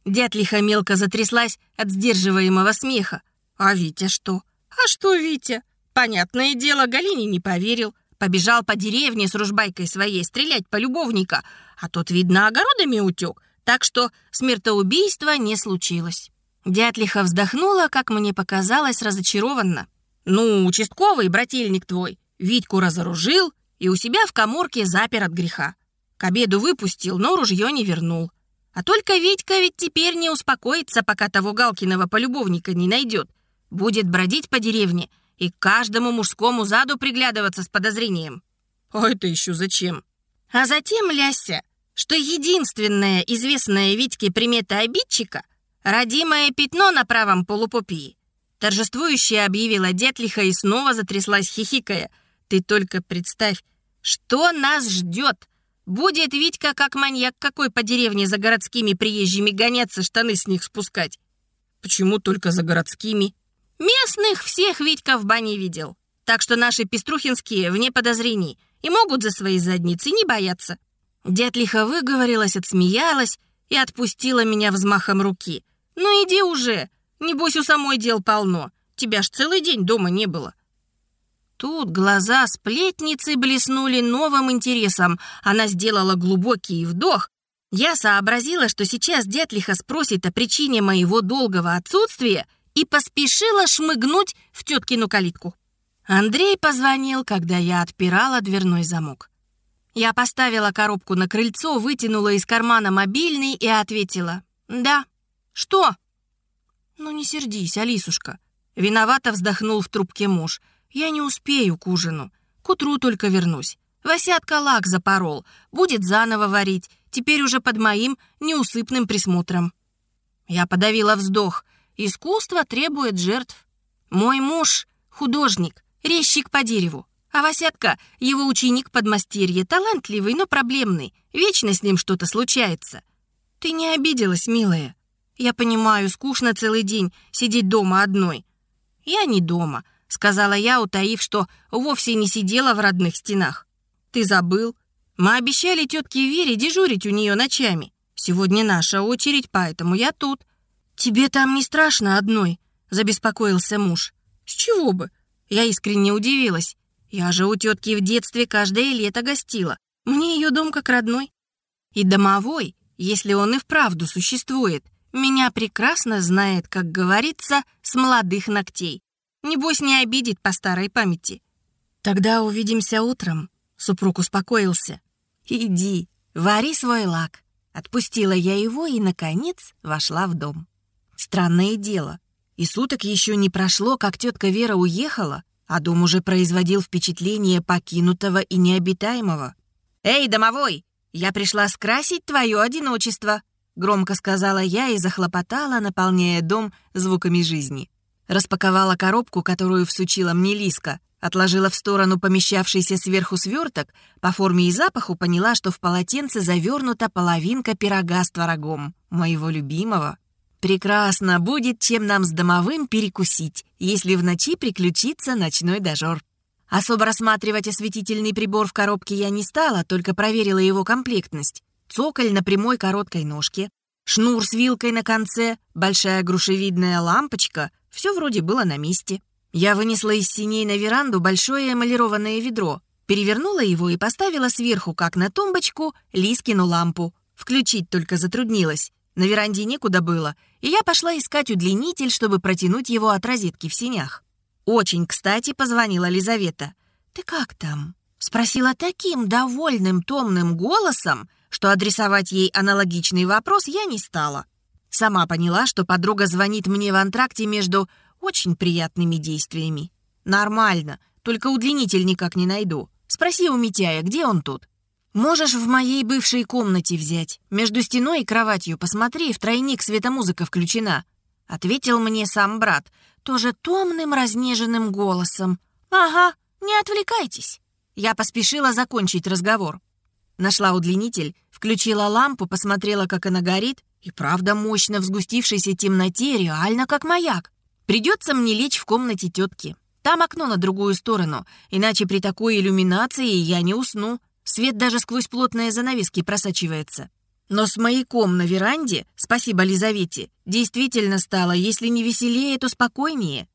Дятлиха мелко затряслась от сдерживаемого смеха. «А Витя что? А что Витя? Понятное дело, Галине не поверил. Побежал по деревне с ружбайкой своей стрелять по любовника, а тот, видно, огородами утек, так что смертоубийства не случилось». Дятлиха вздохнула, как мне показалось, разочарованно. «Ну, участковый, брательник твой, Витьку разоружил и у себя в коморке запер от греха. К обеду выпустил, но ружье не вернул. А только Витька ведь теперь не успокоится, пока того Галкиного полюбовника не найдет. Будет бродить по деревне и к каждому мужскому заду приглядываться с подозрением». «А это еще зачем?» «А затем, Ляся, что единственная известная Витьке примета обидчика — «Родимое пятно на правом полупупии!» Торжествующе объявила Детлиха и снова затряслась хихикая. «Ты только представь, что нас ждет! Будет Витька как маньяк какой по деревне за городскими приезжими гоняться, штаны с них спускать!» «Почему только за городскими?» «Местных всех Витька в бане видел, так что наши пеструхинские вне подозрений и могут за свои задницы не бояться». Детлиха выговорилась, отсмеялась и отпустила меня взмахом руки – «Ну иди уже! Небось, у самой дел полно. Тебя ж целый день дома не было». Тут глаза сплетницы блеснули новым интересом. Она сделала глубокий вдох. Я сообразила, что сейчас Детлиха спросит о причине моего долгого отсутствия и поспешила шмыгнуть в теткину калитку. Андрей позвонил, когда я отпирала дверной замок. Я поставила коробку на крыльцо, вытянула из кармана мобильный и ответила «Да». «Что?» «Ну не сердись, Алисушка». Виновато вздохнул в трубке муж. «Я не успею к ужину. К утру только вернусь. Васятка лак запорол. Будет заново варить. Теперь уже под моим неусыпным присмотром». Я подавила вздох. Искусство требует жертв. Мой муж — художник, резчик по дереву. А Васятка — его ученик подмастерье, талантливый, но проблемный. Вечно с ним что-то случается. Ты не обиделась, милая?» Я понимаю, скучно целый день сидеть дома одной. Я не дома, сказала я, утаив, что вовсе не сидела в родных стенах. Ты забыл? Мы обещали тетке Вере дежурить у нее ночами. Сегодня наша очередь, поэтому я тут. Тебе там не страшно одной? Забеспокоился муж. С чего бы? Я искренне удивилась. Я же у тетки в детстве каждое лето гостила. Мне ее дом как родной. И домовой, если он и вправду существует, меня прекрасно знает, как говорится, с молодых ногтей. Небось, не обидит по старой памяти. Тогда увидимся утром. Супруг успокоился. Иди, вари свой лак. Отпустила я его и, наконец, вошла в дом. Странное дело. И суток еще не прошло, как тетка Вера уехала, а дом уже производил впечатление покинутого и необитаемого. «Эй, домовой, я пришла скрасить твое одиночество», Громко сказала я и захлопотала, наполняя дом звуками жизни. Распаковала коробку, которую всучила мне Лиска, отложила в сторону помещавшийся сверху сверток, по форме и запаху поняла, что в полотенце завернута половинка пирога с творогом, моего любимого. Прекрасно, будет чем нам с домовым перекусить, если в ночи приключится ночной дожор. Особо рассматривать осветительный прибор в коробке я не стала, только проверила его комплектность цоколь на прямой короткой ножке, шнур с вилкой на конце, большая грушевидная лампочка — все вроде было на месте. Я вынесла из синей на веранду большое эмалированное ведро, перевернула его и поставила сверху, как на тумбочку, Лискину лампу. Включить только затруднилась. На веранде некуда было, и я пошла искать удлинитель, чтобы протянуть его от розетки в синях. Очень кстати позвонила Лизавета. «Ты как там?» Спросила таким довольным томным голосом, что адресовать ей аналогичный вопрос я не стала. Сама поняла, что подруга звонит мне в антракте между очень приятными действиями. Нормально, только удлинитель никак не найду. Спроси у Митяя, где он тут? Можешь в моей бывшей комнате взять. Между стеной и кроватью посмотри, в тройник светомузыка включена. Ответил мне сам брат, тоже томным, разнеженным голосом. Ага, не отвлекайтесь. Я поспешила закончить разговор. Нашла удлинитель, включила лампу, посмотрела, как она горит, и правда мощно в сгустившейся темноте, реально как маяк. Придется мне лечь в комнате тетки. Там окно на другую сторону, иначе при такой иллюминации я не усну. Свет даже сквозь плотные занавески просачивается. Но с маяком на веранде, спасибо Лизавете, действительно стало, если не веселее, то спокойнее.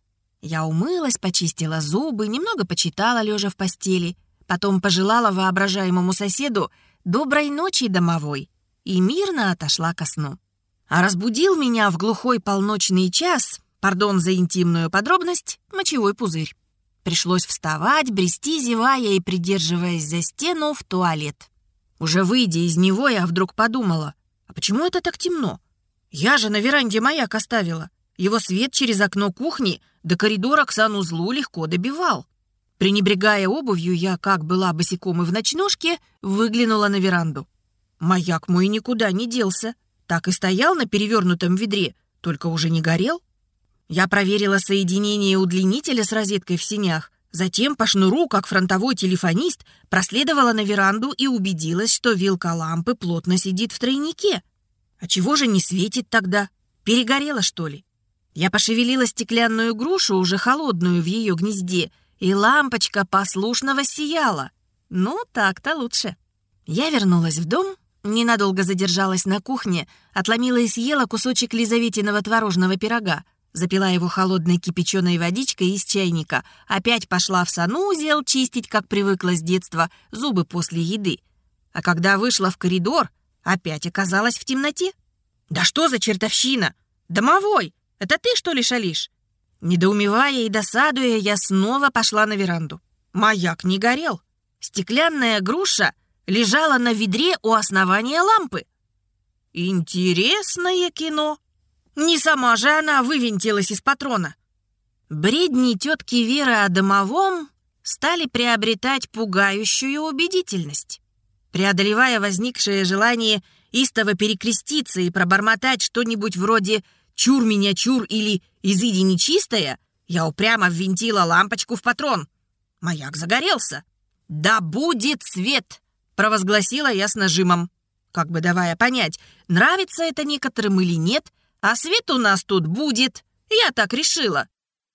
Я умылась, почистила зубы, немного почитала, лежа в постели. Потом пожелала воображаемому соседу доброй ночи домовой и мирно отошла ко сну. А разбудил меня в глухой полночный час, пардон за интимную подробность, мочевой пузырь. Пришлось вставать, брести, зевая и придерживаясь за стену в туалет. Уже выйдя из него, я вдруг подумала, а почему это так темно? Я же на веранде маяк оставила. Его свет через окно кухни до коридора к санузлу легко добивал. Пренебрегая обувью, я, как была босиком и в ночнушке, выглянула на веранду. Маяк мой никуда не делся. Так и стоял на перевернутом ведре, только уже не горел. Я проверила соединение удлинителя с розеткой в синях, затем по шнуру, как фронтовой телефонист, проследовала на веранду и убедилась, что вилка лампы плотно сидит в тройнике. А чего же не светит тогда? Перегорела, что ли? Я пошевелила стеклянную грушу, уже холодную в ее гнезде, и лампочка послушно воссияла. Ну, так-то лучше. Я вернулась в дом, ненадолго задержалась на кухне, отломила и съела кусочек Лизаветиного творожного пирога, запила его холодной кипяченой водичкой из чайника, опять пошла в санузел чистить, как привыкла с детства, зубы после еды. А когда вышла в коридор, опять оказалась в темноте. «Да что за чертовщина? Домовой! Это ты, что ли, шалишь?» Недоумевая и досадуя, я снова пошла на веранду. Маяк не горел. Стеклянная груша лежала на ведре у основания лампы. Интересное кино. Не сама же она вывинтилась из патрона. Бредни тетки Веры о домовом стали приобретать пугающую убедительность. Преодолевая возникшее желание истово перекреститься и пробормотать что-нибудь вроде «чур меня чур» или «изыди нечистая», я упрямо ввинтила лампочку в патрон. Маяк загорелся. «Да будет свет!» — провозгласила я с нажимом, как бы давая понять, нравится это некоторым или нет, а свет у нас тут будет. Я так решила.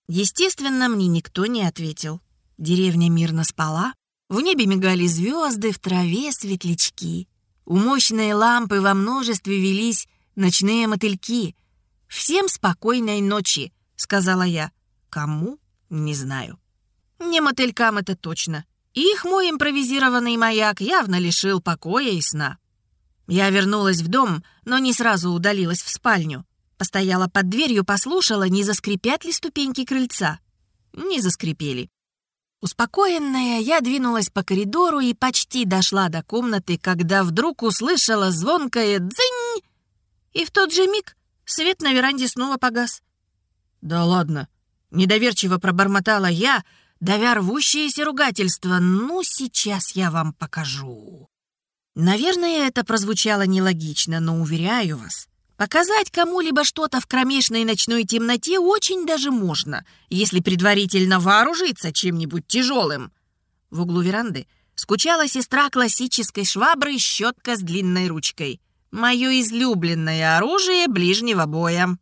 Естественно, мне никто не ответил. Деревня мирно спала. В небе мигали звезды, в траве светлячки. У мощной лампы во множестве велись ночные мотыльки. «Всем спокойной ночи», — сказала я. Кому? Не знаю. Не мотылькам это точно. Их мой импровизированный маяк явно лишил покоя и сна. Я вернулась в дом, но не сразу удалилась в спальню. Постояла под дверью, послушала, не заскрипят ли ступеньки крыльца. Не заскрипели. Успокоенная, я двинулась по коридору и почти дошла до комнаты, когда вдруг услышала звонкое «дзынь!» И в тот же миг свет на веранде снова погас. «Да ладно!» — недоверчиво пробормотала я, давя рвущееся ругательство. «Ну, сейчас я вам покажу». Наверное, это прозвучало нелогично, но уверяю вас, Показать кому-либо что-то в кромешной ночной темноте очень даже можно, если предварительно вооружиться чем-нибудь тяжелым. В углу веранды скучала сестра классической швабры щетка с длинной ручкой. Мое излюбленное оружие ближнего боя.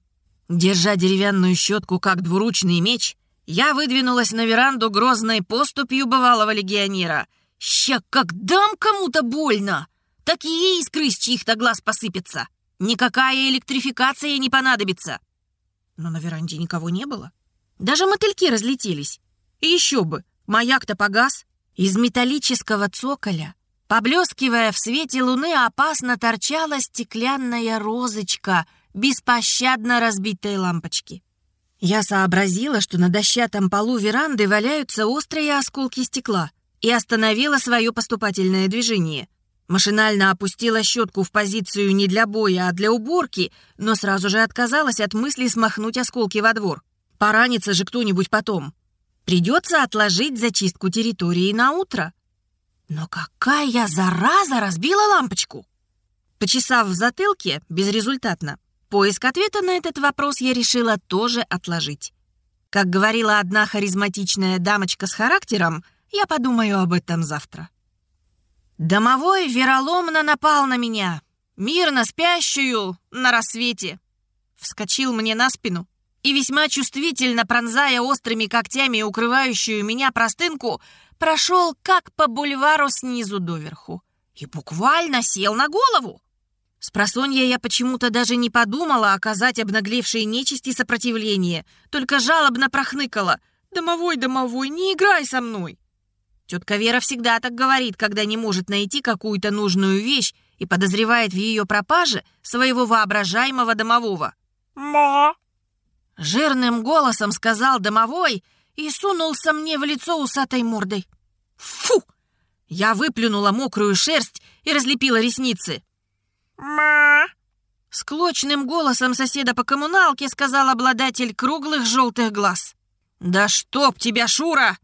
Держа деревянную щетку как двуручный меч, я выдвинулась на веранду грозной поступью бывалого легионера. «Ща как дам кому-то больно! Такие искры из чьих-то глаз посыпятся!» Никакая электрификация не понадобится. Но на веранде никого не было. Даже мотыльки разлетелись. И еще бы, маяк-то погас. Из металлического цоколя, поблескивая в свете луны, опасно торчала стеклянная розочка беспощадно разбитой лампочки. Я сообразила, что на дощатом полу веранды валяются острые осколки стекла и остановила свое поступательное движение. Машинально опустила щетку в позицию не для боя, а для уборки, но сразу же отказалась от мысли смахнуть осколки во двор. Поранится же кто-нибудь потом. Придется отложить зачистку территории на утро. Но какая зараза разбила лампочку! Почесав в затылке, безрезультатно, поиск ответа на этот вопрос я решила тоже отложить. Как говорила одна харизматичная дамочка с характером, я подумаю об этом завтра. Домовой вероломно напал на меня, мирно спящую на рассвете. Вскочил мне на спину и весьма чувствительно пронзая острыми когтями укрывающую меня простынку, прошел как по бульвару снизу доверху и буквально сел на голову. С просонья я почему-то даже не подумала оказать обнаглевшей нечисти сопротивление, только жалобно прохныкала. «Домовой, домовой, не играй со мной!» Тетка Вера всегда так говорит, когда не может найти какую-то нужную вещь и подозревает в ее пропаже своего воображаемого домового. «Ма!» Жирным голосом сказал домовой и сунулся мне в лицо усатой мордой. «Фу!» Я выплюнула мокрую шерсть и разлепила ресницы. «Ма!» Склочным голосом соседа по коммуналке сказал обладатель круглых желтых глаз. «Да чтоб тебя, Шура!»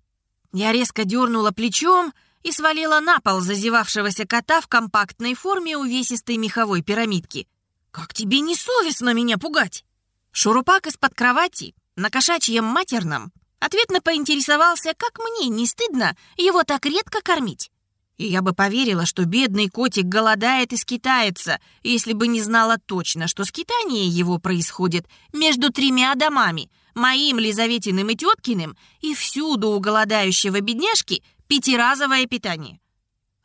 Я резко дернула плечом и свалила на пол зазевавшегося кота в компактной форме увесистой меховой пирамидки. «Как тебе не совестно меня пугать?» Шурупак из-под кровати на кошачьем матерном ответно поинтересовался, как мне не стыдно его так редко кормить. И я бы поверила, что бедный котик голодает и скитается, если бы не знала точно, что скитание его происходит между тремя домами — моим Лизаветиным и теткиным, и всюду у голодающего бедняжки пятиразовое питание.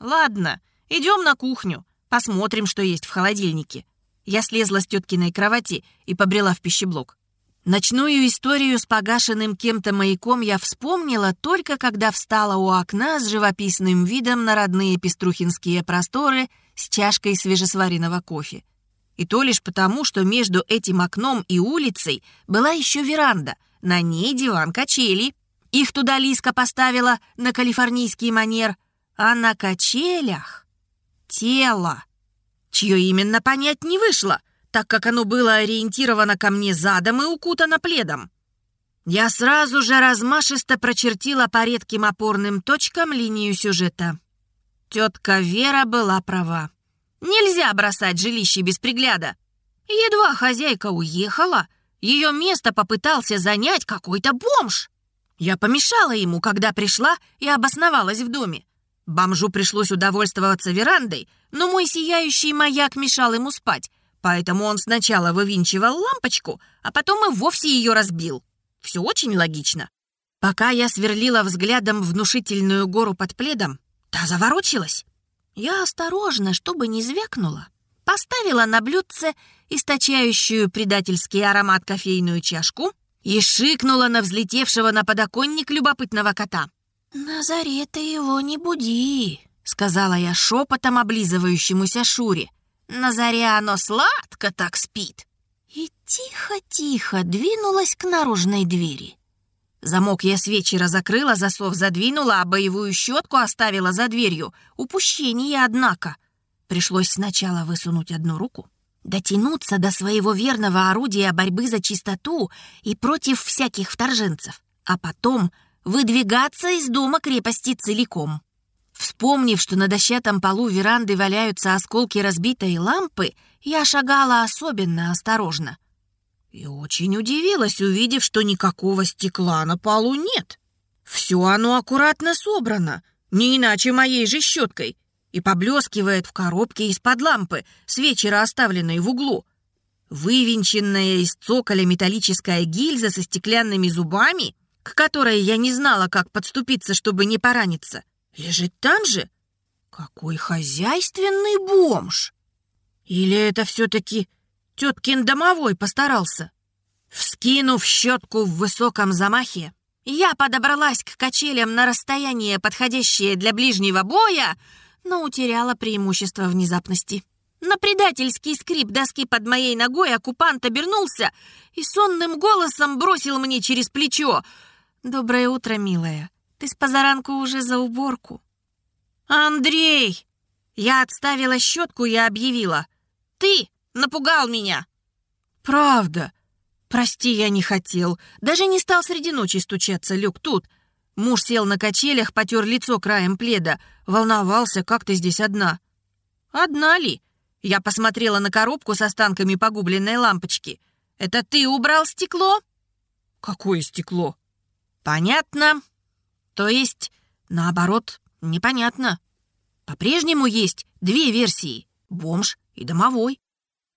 Ладно, идем на кухню, посмотрим, что есть в холодильнике. Я слезла с теткиной кровати и побрела в пищеблок. Ночную историю с погашенным кем-то маяком я вспомнила только когда встала у окна с живописным видом на родные пеструхинские просторы с чашкой свежесваренного кофе. И то лишь потому, что между этим окном и улицей была еще веранда, на ней диван-качели. Их туда Лиска поставила на калифорнийский манер, а на качелях — тело, чье именно понять не вышло, так как оно было ориентировано ко мне задом и укутано пледом. Я сразу же размашисто прочертила по редким опорным точкам линию сюжета. Тетка Вера была права. Нельзя бросать жилище без пригляда. Едва хозяйка уехала, ее место попытался занять какой-то бомж. Я помешала ему, когда пришла и обосновалась в доме. Бомжу пришлось удовольствоваться верандой, но мой сияющий маяк мешал ему спать, поэтому он сначала вывинчивал лампочку, а потом и вовсе ее разбил. Все очень логично. Пока я сверлила взглядом внушительную гору под пледом, та заворочилась. Я осторожно, чтобы не звякнула, поставила на блюдце источающую предательский аромат кофейную чашку и шикнула на взлетевшего на подоконник любопытного кота. «На заре ты его не буди», — сказала я шепотом облизывающемуся Шуре. «На заре оно сладко так спит». И тихо-тихо двинулась к наружной двери. Замок я с вечера закрыла, засов задвинула, а боевую щетку оставила за дверью. Упущение, однако. Пришлось сначала высунуть одну руку, дотянуться до своего верного орудия борьбы за чистоту и против всяких вторженцев, а потом выдвигаться из дома крепости целиком. Вспомнив, что на дощатом полу веранды валяются осколки разбитой лампы, я шагала особенно осторожно. И очень удивилась, увидев, что никакого стекла на полу нет. Все оно аккуратно собрано, не иначе моей же щеткой, и поблескивает в коробке из-под лампы, с вечера оставленной в углу. Вывинченная из цоколя металлическая гильза со стеклянными зубами, к которой я не знала, как подступиться, чтобы не пораниться, лежит там же. Какой хозяйственный бомж! Или это все-таки Теткин домовой постарался. Вскинув щетку в высоком замахе, я подобралась к качелям на расстояние, подходящее для ближнего боя, но утеряла преимущество внезапности. На предательский скрип доски под моей ногой оккупант обернулся и сонным голосом бросил мне через плечо. «Доброе утро, милая. Ты с позаранку уже за уборку». «Андрей!» Я отставила щетку и объявила. «Ты напугал меня!» «Правда?» «Прости, я не хотел. Даже не стал среди ночи стучаться, Люк, тут». Муж сел на качелях, потер лицо краем пледа. Волновался, как ты здесь одна. «Одна ли?» Я посмотрела на коробку с останками погубленной лампочки. «Это ты убрал стекло?» «Какое стекло?» «Понятно. То есть, наоборот, непонятно. По-прежнему есть две версии — бомж и домовой.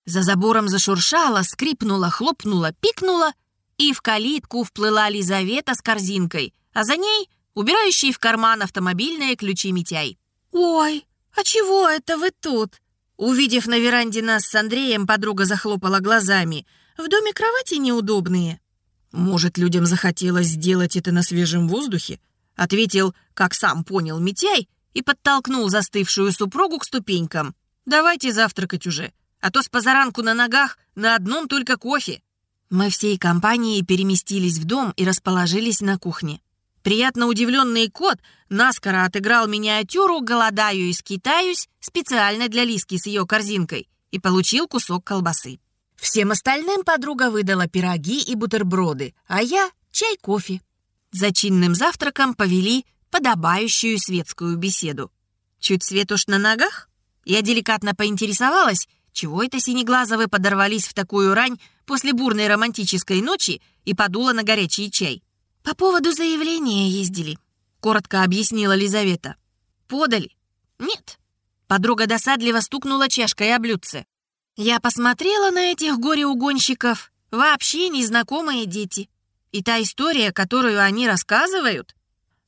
За забором зашуршало, скрипнуло, хлопнуло, пикнуло, и в калитку вплыла Лизавета с корзинкой, а за ней убирающий в карман автомобильные ключи Митяй. «Ой, а чего это вы тут?» Увидев на веранде нас с Андреем, подруга захлопала глазами. «В доме кровати неудобные». «Может, людям захотелось сделать это на свежем воздухе?» Ответил, как сам понял Митяй, и подтолкнул застывшую супругу к ступенькам. «Давайте завтракать уже а то с позаранку на ногах на одном только кофе. Мы всей компанией переместились в дом и расположились на кухне. Приятно удивленный кот наскоро отыграл миниатюру «Голодаю и скитаюсь» специально для Лиски с ее корзинкой и получил кусок колбасы. Всем остальным подруга выдала пироги и бутерброды, а я — чай-кофе. За чинным завтраком повели подобающую светскую беседу. Чуть свет уж на ногах? Я деликатно поинтересовалась, чего это синеглазовы подорвались в такую рань после бурной романтической ночи и подуло на горячий чай? По поводу заявления ездили, коротко объяснила Лизавета. Подали? Нет. Подруга досадливо стукнула чашкой о блюдце. Я посмотрела на этих горе-угонщиков. Вообще незнакомые дети. И та история, которую они рассказывают...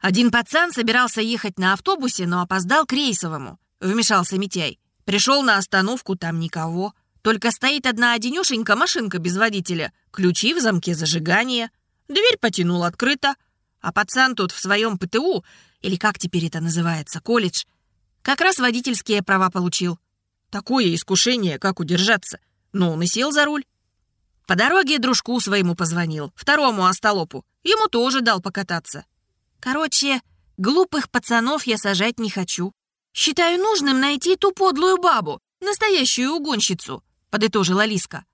Один пацан собирался ехать на автобусе, но опоздал к рейсовому. Вмешался Митяй. Пришел на остановку, там никого. Только стоит одна одинешенька машинка без водителя. Ключи в замке зажигания. Дверь потянул открыто. А пацан тут в своем ПТУ, или как теперь это называется, колледж, как раз водительские права получил. Такое искушение, как удержаться. Но он и сел за руль. По дороге дружку своему позвонил, второму остолопу. Ему тоже дал покататься. Короче, глупых пацанов я сажать не хочу. «Считаю нужным найти ту подлую бабу, настоящую угонщицу», — подытожила Лиска.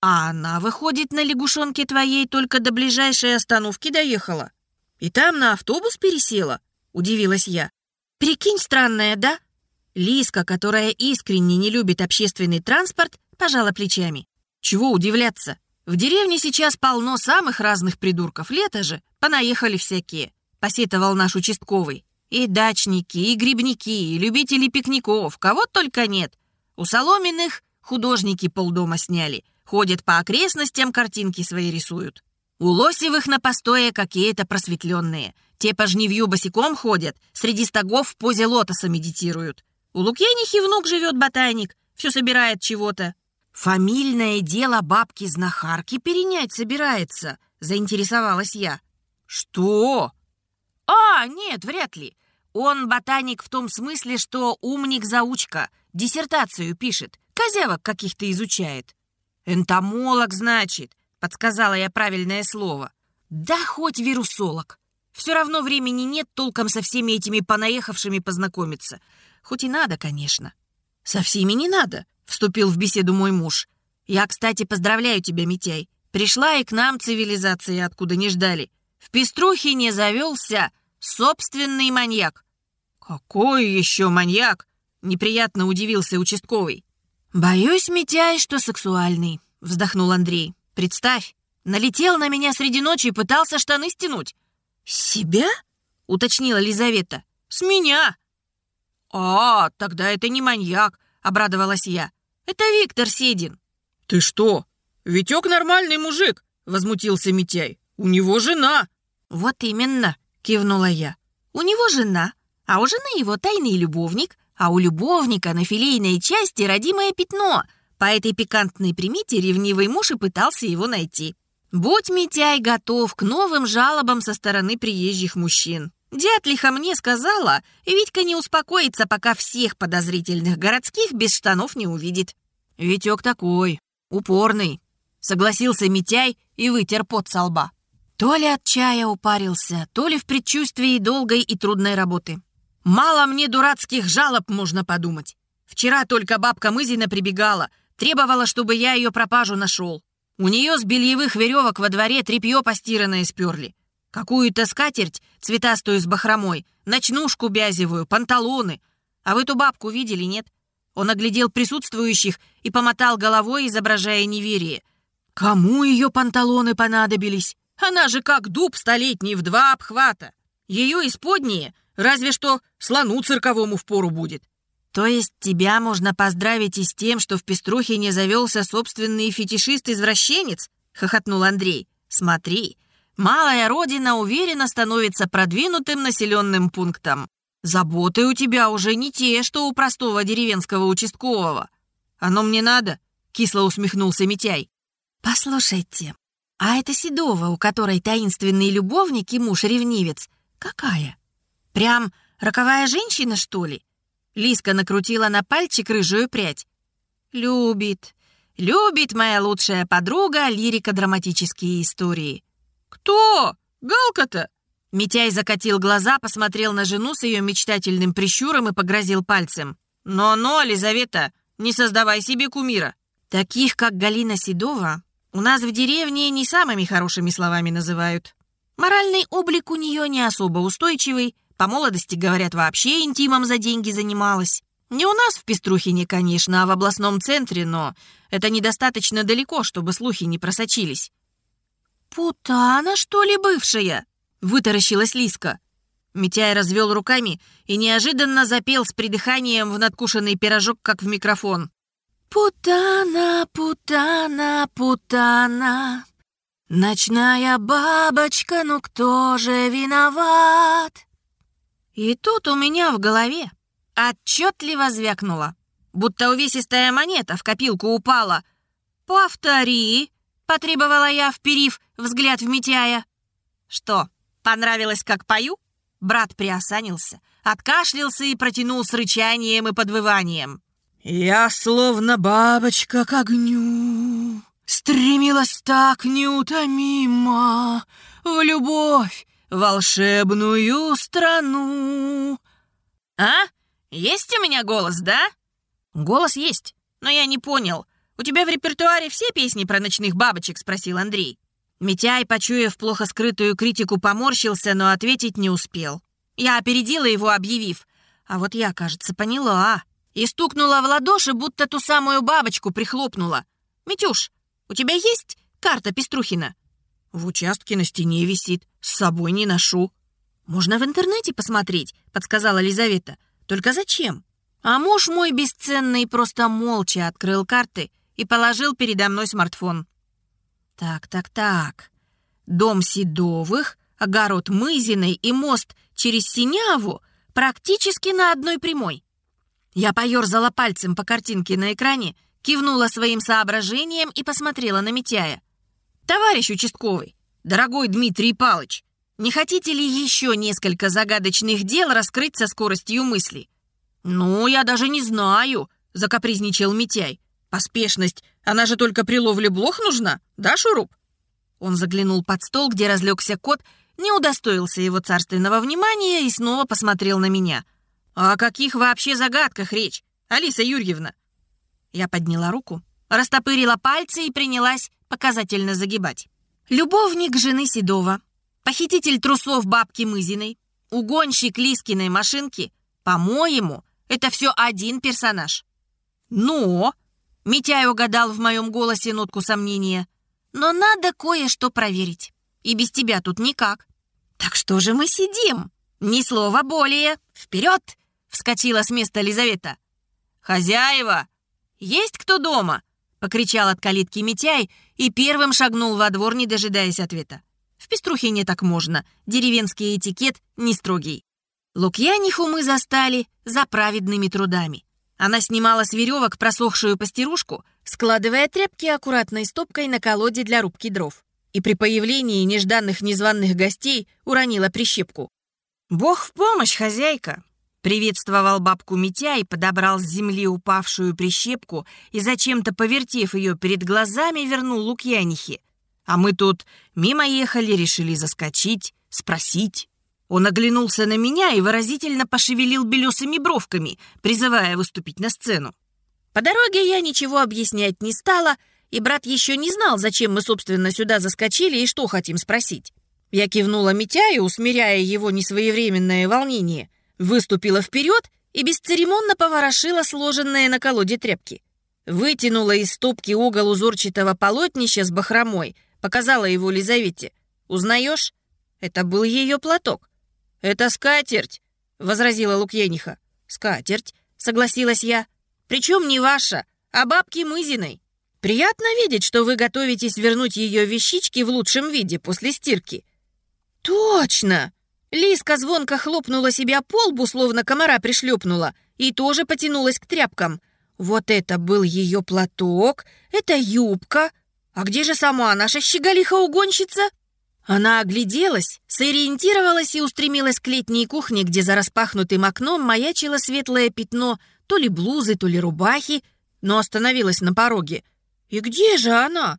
«А она, выходит, на лягушонке твоей только до ближайшей остановки доехала. И там на автобус пересела?» — удивилась я. «Прикинь, странная, да?» Лиска, которая искренне не любит общественный транспорт, пожала плечами. «Чего удивляться? В деревне сейчас полно самых разных придурков. Лето же, понаехали всякие», — посетовал наш участковый. И дачники, и грибники, и любители пикников, кого только нет. У Соломенных художники полдома сняли, ходят по окрестностям, картинки свои рисуют. У Лосевых на постое какие-то просветленные. Те по жневью босиком ходят, среди стогов в позе лотоса медитируют. У Лукьянихи внук живет ботаник, все собирает чего-то. Фамильное дело бабки-знахарки перенять собирается, заинтересовалась я. Что? А, нет, вряд ли. Он ботаник в том смысле, что умник-заучка, диссертацию пишет, козявок каких-то изучает. Энтомолог, значит, подсказала я правильное слово. Да хоть вирусолог. Все равно времени нет толком со всеми этими понаехавшими познакомиться. Хоть и надо, конечно. Со всеми не надо, вступил в беседу мой муж. Я, кстати, поздравляю тебя, Митяй. Пришла и к нам цивилизация, откуда не ждали. В Пеструхе не завелся собственный маньяк. «Какой еще маньяк?» — неприятно удивился участковый. «Боюсь, Митяй, что сексуальный», — вздохнул Андрей. «Представь, налетел на меня среди ночи и пытался штаны стянуть». «Себя?» — уточнила Лизавета. «С меня». «А, тогда это не маньяк», — обрадовалась я. «Это Виктор Седин». «Ты что? Витек нормальный мужик», — возмутился Митяй. «У него жена». «Вот именно», — кивнула я. «У него жена, а у жены его тайный любовник, а у любовника на филейной части родимое пятно. По этой пикантной примете ревнивый муж и пытался его найти. Будь Митяй готов к новым жалобам со стороны приезжих мужчин. Дятлиха мне сказала, Витька не успокоится, пока всех подозрительных городских без штанов не увидит. Витек такой, упорный, согласился Митяй и вытер пот со лба. То ли от чая упарился, то ли в предчувствии долгой и трудной работы. Мало мне дурацких жалоб, можно подумать. Вчера только бабка Мызина прибегала, требовала, чтобы я ее пропажу нашел. У нее с бельевых веревок во дворе тряпье постиранное сперли. Какую-то скатерть цветастую с бахромой, ночнушку бязевую, панталоны. А вы эту бабку видели, нет? Он оглядел присутствующих и помотал головой, изображая неверие. Кому ее панталоны понадобились? Она же как дуб столетний в два обхвата. Ее исподние разве что слону цирковому впору будет. То есть тебя можно поздравить и с тем, что в Пеструхине завелся собственный фетишист-извращенец? Хохотнул Андрей. Смотри, малая родина уверенно становится продвинутым населенным пунктом. Заботы у тебя уже не те, что у простого деревенского участкового. Оно мне надо? Кисло усмехнулся Митяй. Послушайте, а это Седова, у которой таинственный любовник и муж-ревнивец, какая? Прям роковая женщина, что ли? Лиска накрутила на пальчик рыжую прядь. Любит, любит моя лучшая подруга лирико-драматические истории. Кто? Галка-то? Митяй закатил глаза, посмотрел на жену с ее мечтательным прищуром и погрозил пальцем. «Но-но, Лизавета, не создавай себе кумира. Таких, как Галина Седова, у нас в деревне не самыми хорошими словами называют. Моральный облик у нее не особо устойчивый, по молодости, говорят, вообще интимом за деньги занималась. Не у нас в Пеструхине, конечно, а в областном центре, но это недостаточно далеко, чтобы слухи не просочились. «Путана, что ли, бывшая?» — вытаращилась Лиска. Митяй развел руками и неожиданно запел с придыханием в надкушенный пирожок, как в микрофон. Путана, путана, путана, Ночная бабочка, ну кто же виноват? И тут у меня в голове отчетливо звякнуло, будто увесистая монета в копилку упала. «Повтори!» — потребовала я, вперив взгляд в Митяя. «Что, понравилось, как пою?» Брат приосанился, откашлялся и протянул с рычанием и подвыванием. Я словно бабочка к огню, Стремилась так неутомимо В любовь, волшебную страну. А? Есть у меня голос, да? Голос есть, но я не понял. У тебя в репертуаре все песни про ночных бабочек, спросил Андрей. Митяй, почуяв плохо скрытую критику, поморщился, но ответить не успел. Я опередила его, объявив. А вот я, кажется, поняла и стукнула в ладоши, будто ту самую бабочку прихлопнула. «Митюш, у тебя есть карта Пеструхина?» «В участке на стене висит, с собой не ношу». «Можно в интернете посмотреть», — подсказала Лизавета. «Только зачем?» А муж мой бесценный просто молча открыл карты и положил передо мной смартфон. «Так, так, так. Дом Седовых, огород Мызиной и мост через Синяву практически на одной прямой. Я поерзала пальцем по картинке на экране, кивнула своим соображением и посмотрела на Митяя. «Товарищ участковый, дорогой Дмитрий Палыч, не хотите ли еще несколько загадочных дел раскрыть со скоростью мысли?» «Ну, я даже не знаю», — закапризничал Митяй. «Поспешность, она же только при ловле блох нужна, да, Шуруп?» Он заглянул под стол, где разлегся кот, не удостоился его царственного внимания и снова посмотрел на меня — «О каких вообще загадках речь, Алиса Юрьевна?» Я подняла руку, растопырила пальцы и принялась показательно загибать. Любовник жены Седова, похититель трусов бабки Мызиной, угонщик Лискиной машинки, по-моему, это все один персонаж. Но, Митяй угадал в моем голосе нотку сомнения, но надо кое-что проверить. И без тебя тут никак. Так что же мы сидим? Ни слова более. Вперед! Вскочила с места Лизавета. «Хозяева! Есть кто дома?» Покричал от калитки Митяй и первым шагнул во двор, не дожидаясь ответа. В Пеструхине так можно, деревенский этикет не строгий. Лукьяниху мы застали за праведными трудами. Она снимала с веревок просохшую пастерушку, складывая тряпки аккуратной стопкой на колоде для рубки дров. и при появлении нежданных незваных гостей уронила прищепку. «Бог в помощь, хозяйка!» Приветствовал бабку Митя и подобрал с земли упавшую прищепку и, зачем-то повертев ее перед глазами, вернул Лукьянихе. А мы тут мимо ехали, решили заскочить, спросить. Он оглянулся на меня и выразительно пошевелил белесыми бровками, призывая выступить на сцену. По дороге я ничего объяснять не стала, и брат еще не знал, зачем мы, собственно, сюда заскочили и что хотим спросить. Я кивнула Митяю, усмиряя его несвоевременное волнение, выступила вперед и бесцеремонно поворошила сложенные на колоде тряпки. Вытянула из стопки угол узорчатого полотнища с бахромой, показала его Лизавете. «Узнаешь? Это был ее платок». «Это скатерть», — возразила Лукьениха. «Скатерть», — согласилась я. «Причем не ваша, а бабки Мызиной. Приятно видеть, что вы готовитесь вернуть ее вещички в лучшем виде после стирки». «Точно!» Лиска звонко хлопнула себя по лбу, словно комара пришлепнула, и тоже потянулась к тряпкам. Вот это был ее платок, это юбка. А где же сама наша щеголиха-угонщица? Она огляделась, сориентировалась и устремилась к летней кухне, где за распахнутым окном маячило светлое пятно то ли блузы, то ли рубахи, но остановилась на пороге. И где же она?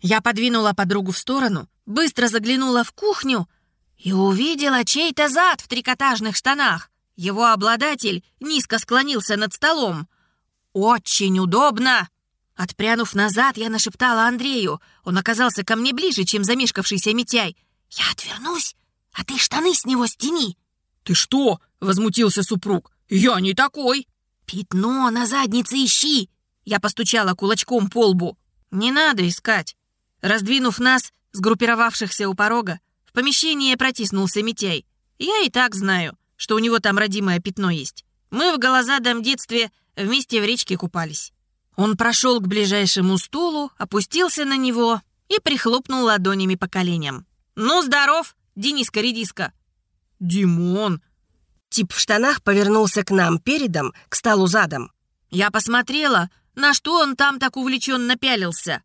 Я подвинула подругу в сторону, быстро заглянула в кухню — и увидела чей-то зад в трикотажных штанах. Его обладатель низко склонился над столом. «Очень удобно!» Отпрянув назад, я нашептала Андрею. Он оказался ко мне ближе, чем замешкавшийся Митяй. «Я отвернусь, а ты штаны с него стяни!» «Ты что?» — возмутился супруг. «Я не такой!» «Пятно на заднице ищи!» Я постучала кулачком по лбу. «Не надо искать!» Раздвинув нас, сгруппировавшихся у порога, в помещение протиснулся Митяй. Я и так знаю, что у него там родимое пятно есть. Мы в голозадом детстве вместе в речке купались. Он прошел к ближайшему стулу, опустился на него и прихлопнул ладонями по коленям. «Ну, здоров, Дениска-редиска!» «Димон!» Тип в штанах повернулся к нам передом, к столу задом. Я посмотрела, на что он там так увлеченно пялился.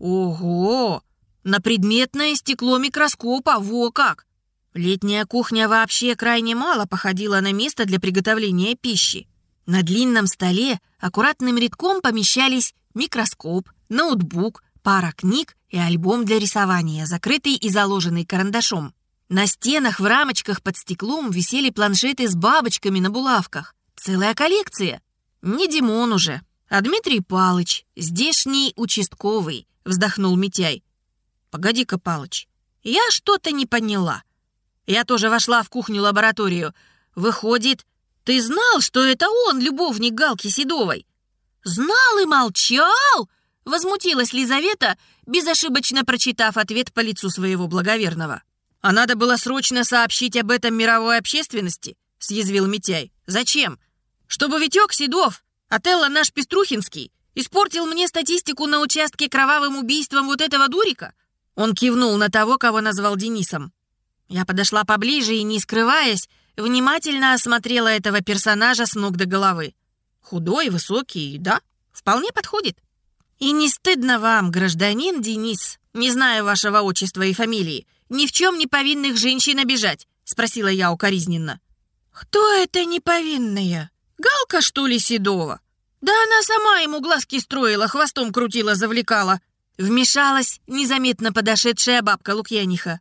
«Ого! На предметное стекло микроскопа, во как! Летняя кухня вообще крайне мало походила на место для приготовления пищи. На длинном столе аккуратным рядком помещались микроскоп, ноутбук, пара книг и альбом для рисования, закрытый и заложенный карандашом. На стенах в рамочках под стеклом висели планшеты с бабочками на булавках. Целая коллекция. Не Димон уже, а Дмитрий Палыч, здешний участковый, вздохнул Митяй. «Погоди-ка, Палыч, я что-то не поняла. Я тоже вошла в кухню-лабораторию. Выходит, ты знал, что это он, любовник Галки Седовой?» «Знал и молчал?» — возмутилась Лизавета, безошибочно прочитав ответ по лицу своего благоверного. «А надо было срочно сообщить об этом мировой общественности», — съязвил Митяй. «Зачем? Чтобы Витек Седов, Отелло наш Пеструхинский, испортил мне статистику на участке кровавым убийством вот этого дурика? Он кивнул на того, кого назвал Денисом. Я подошла поближе и, не скрываясь, внимательно осмотрела этого персонажа с ног до головы. Худой, высокий, да, вполне подходит. И не стыдно вам, гражданин Денис, не знаю вашего отчества и фамилии, ни в чем не повинных женщин обижать, спросила я укоризненно. Кто это неповинная? Галка, что ли, Седова? Да она сама ему глазки строила, хвостом крутила, завлекала. Вмешалась незаметно подошедшая бабка Лукьяниха.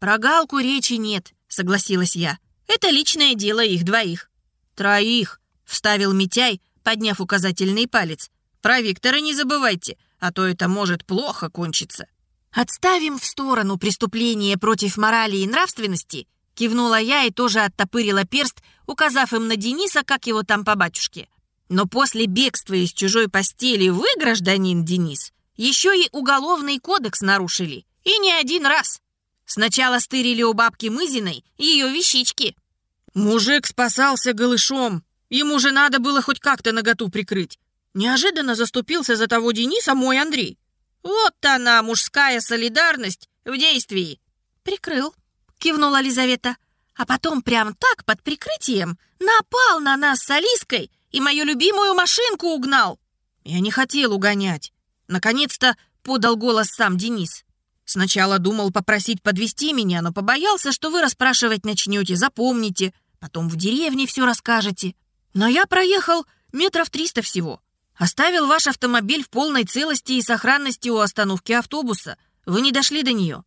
«Про Галку речи нет», — согласилась я. «Это личное дело их двоих». «Троих», — вставил Митяй, подняв указательный палец. «Про Виктора не забывайте, а то это может плохо кончиться». «Отставим в сторону преступления против морали и нравственности», кивнула я и тоже оттопырила перст, указав им на Дениса, как его там по батюшке. «Но после бегства из чужой постели вы, гражданин Денис, еще и уголовный кодекс нарушили. И не один раз. Сначала стырили у бабки Мызиной ее вещички. Мужик спасался голышом. Ему же надо было хоть как-то наготу прикрыть. Неожиданно заступился за того Дениса мой Андрей. Вот она, мужская солидарность в действии. Прикрыл, кивнула Лизавета. А потом прям так, под прикрытием, напал на нас с Алиской и мою любимую машинку угнал. Я не хотел угонять. Наконец-то подал голос сам Денис. Сначала думал попросить подвести меня, но побоялся, что вы расспрашивать начнете, запомните, потом в деревне все расскажете. Но я проехал метров триста всего. Оставил ваш автомобиль в полной целости и сохранности у остановки автобуса. Вы не дошли до нее.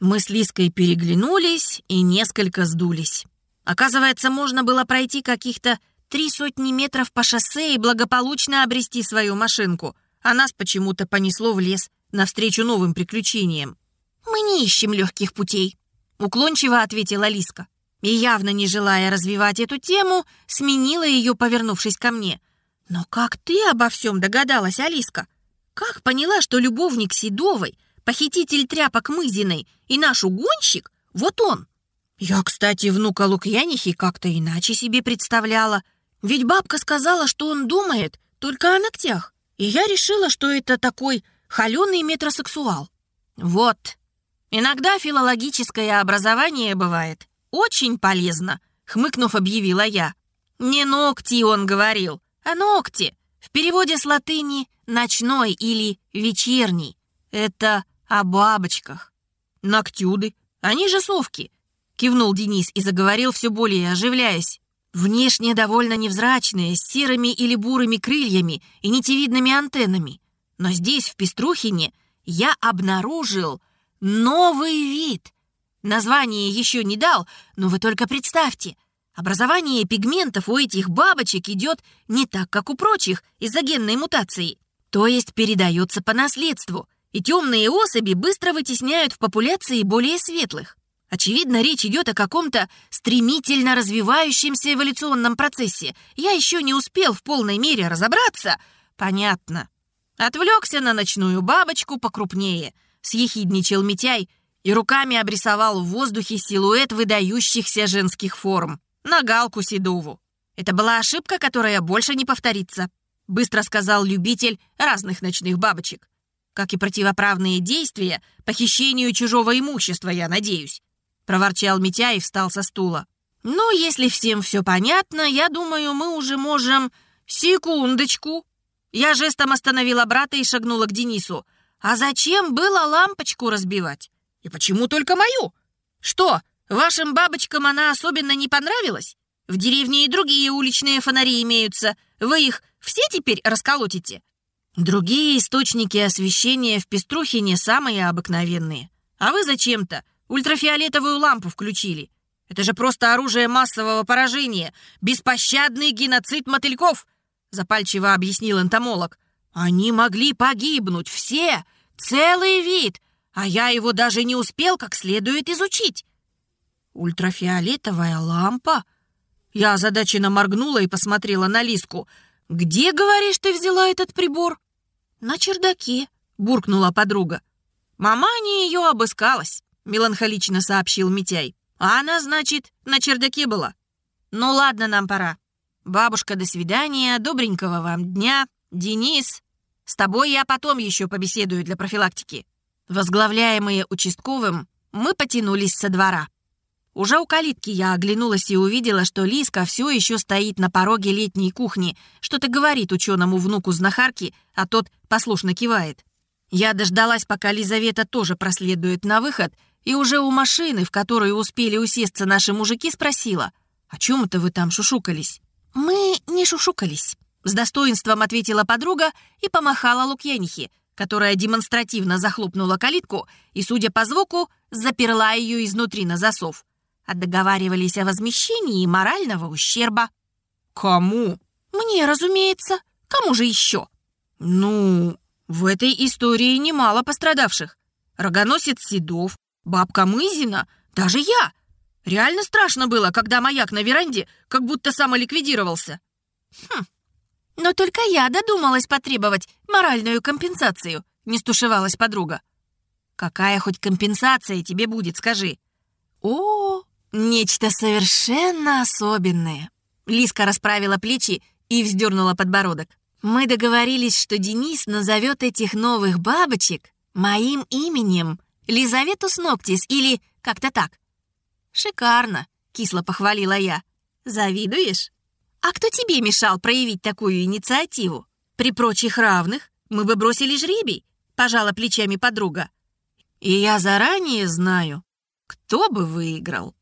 Мы с Лиской переглянулись и несколько сдулись. Оказывается, можно было пройти каких-то три сотни метров по шоссе и благополучно обрести свою машинку, а нас почему-то понесло в лес навстречу новым приключениям. «Мы не ищем легких путей», — уклончиво ответила Лиска. И явно не желая развивать эту тему, сменила ее, повернувшись ко мне. «Но как ты обо всем догадалась, Алиска? Как поняла, что любовник Седовой, похититель тряпок Мызиной и наш угонщик — вот он?» Я, кстати, внука Лукьянихи как-то иначе себе представляла. Ведь бабка сказала, что он думает только о ногтях. И я решила, что это такой холеный метросексуал. Вот. Иногда филологическое образование бывает очень полезно, хмыкнув, объявила я. Не ногти, он говорил, а ногти. В переводе с латыни «ночной» или «вечерний». Это о бабочках. Ногтюды, они же совки, кивнул Денис и заговорил все более оживляясь. Внешне довольно невзрачные, с серыми или бурыми крыльями и нитевидными антеннами. Но здесь, в Пеструхине, я обнаружил новый вид. Название еще не дал, но вы только представьте. Образование пигментов у этих бабочек идет не так, как у прочих, из-за генной мутации. То есть передается по наследству, и темные особи быстро вытесняют в популяции более светлых. Очевидно, речь идет о каком-то стремительно развивающемся эволюционном процессе. Я еще не успел в полной мере разобраться. Понятно. Отвлекся на ночную бабочку покрупнее. Съехидничал Митяй и руками обрисовал в воздухе силуэт выдающихся женских форм. На галку Седову. Это была ошибка, которая больше не повторится. Быстро сказал любитель разных ночных бабочек. Как и противоправные действия, похищению чужого имущества, я надеюсь проворчал Митя и встал со стула. «Ну, если всем все понятно, я думаю, мы уже можем...» «Секундочку!» Я жестом остановила брата и шагнула к Денису. «А зачем было лампочку разбивать? И почему только мою? Что, вашим бабочкам она особенно не понравилась? В деревне и другие уличные фонари имеются. Вы их все теперь расколотите?» Другие источники освещения в Пеструхине самые обыкновенные. А вы зачем-то Ультрафиолетовую лампу включили. Это же просто оружие массового поражения. Беспощадный геноцид мотыльков, запальчиво объяснил энтомолог. Они могли погибнуть все, целый вид, а я его даже не успел как следует изучить. Ультрафиолетовая лампа? Я озадаченно моргнула и посмотрела на Лиску. «Где, говоришь, ты взяла этот прибор?» «На чердаке», — буркнула подруга. Мама не ее обыскалась меланхолично сообщил Митяй. «А она, значит, на чердаке была. Ну ладно, нам пора. Бабушка, до свидания, добренького вам дня. Денис, с тобой я потом еще побеседую для профилактики». Возглавляемые участковым, мы потянулись со двора. Уже у калитки я оглянулась и увидела, что Лиска все еще стоит на пороге летней кухни, что-то говорит ученому внуку знахарки, а тот послушно кивает. Я дождалась, пока Лизавета тоже проследует на выход, и уже у машины, в которой успели усесться наши мужики, спросила, «О чем это вы там шушукались?» «Мы не шушукались», — с достоинством ответила подруга и помахала Лукьянихе, которая демонстративно захлопнула калитку и, судя по звуку, заперла ее изнутри на засов. А договаривались о возмещении морального ущерба. «Кому?» «Мне, разумеется. Кому же еще?» «Ну, в этой истории немало пострадавших. Рогоносец Седов, Бабка Мызина, даже я. Реально страшно было, когда маяк на веранде как будто самоликвидировался. Хм. Но только я додумалась потребовать моральную компенсацию, не стушевалась подруга. Какая хоть компенсация тебе будет, скажи? О, нечто совершенно особенное. Лиска расправила плечи и вздернула подбородок. Мы договорились, что Денис назовет этих новых бабочек моим именем Лизаветус Ноктис или как-то так». «Шикарно», — кисло похвалила я. «Завидуешь? А кто тебе мешал проявить такую инициативу? При прочих равных мы бы бросили жребий», — пожала плечами подруга. И я заранее знаю, кто бы выиграл.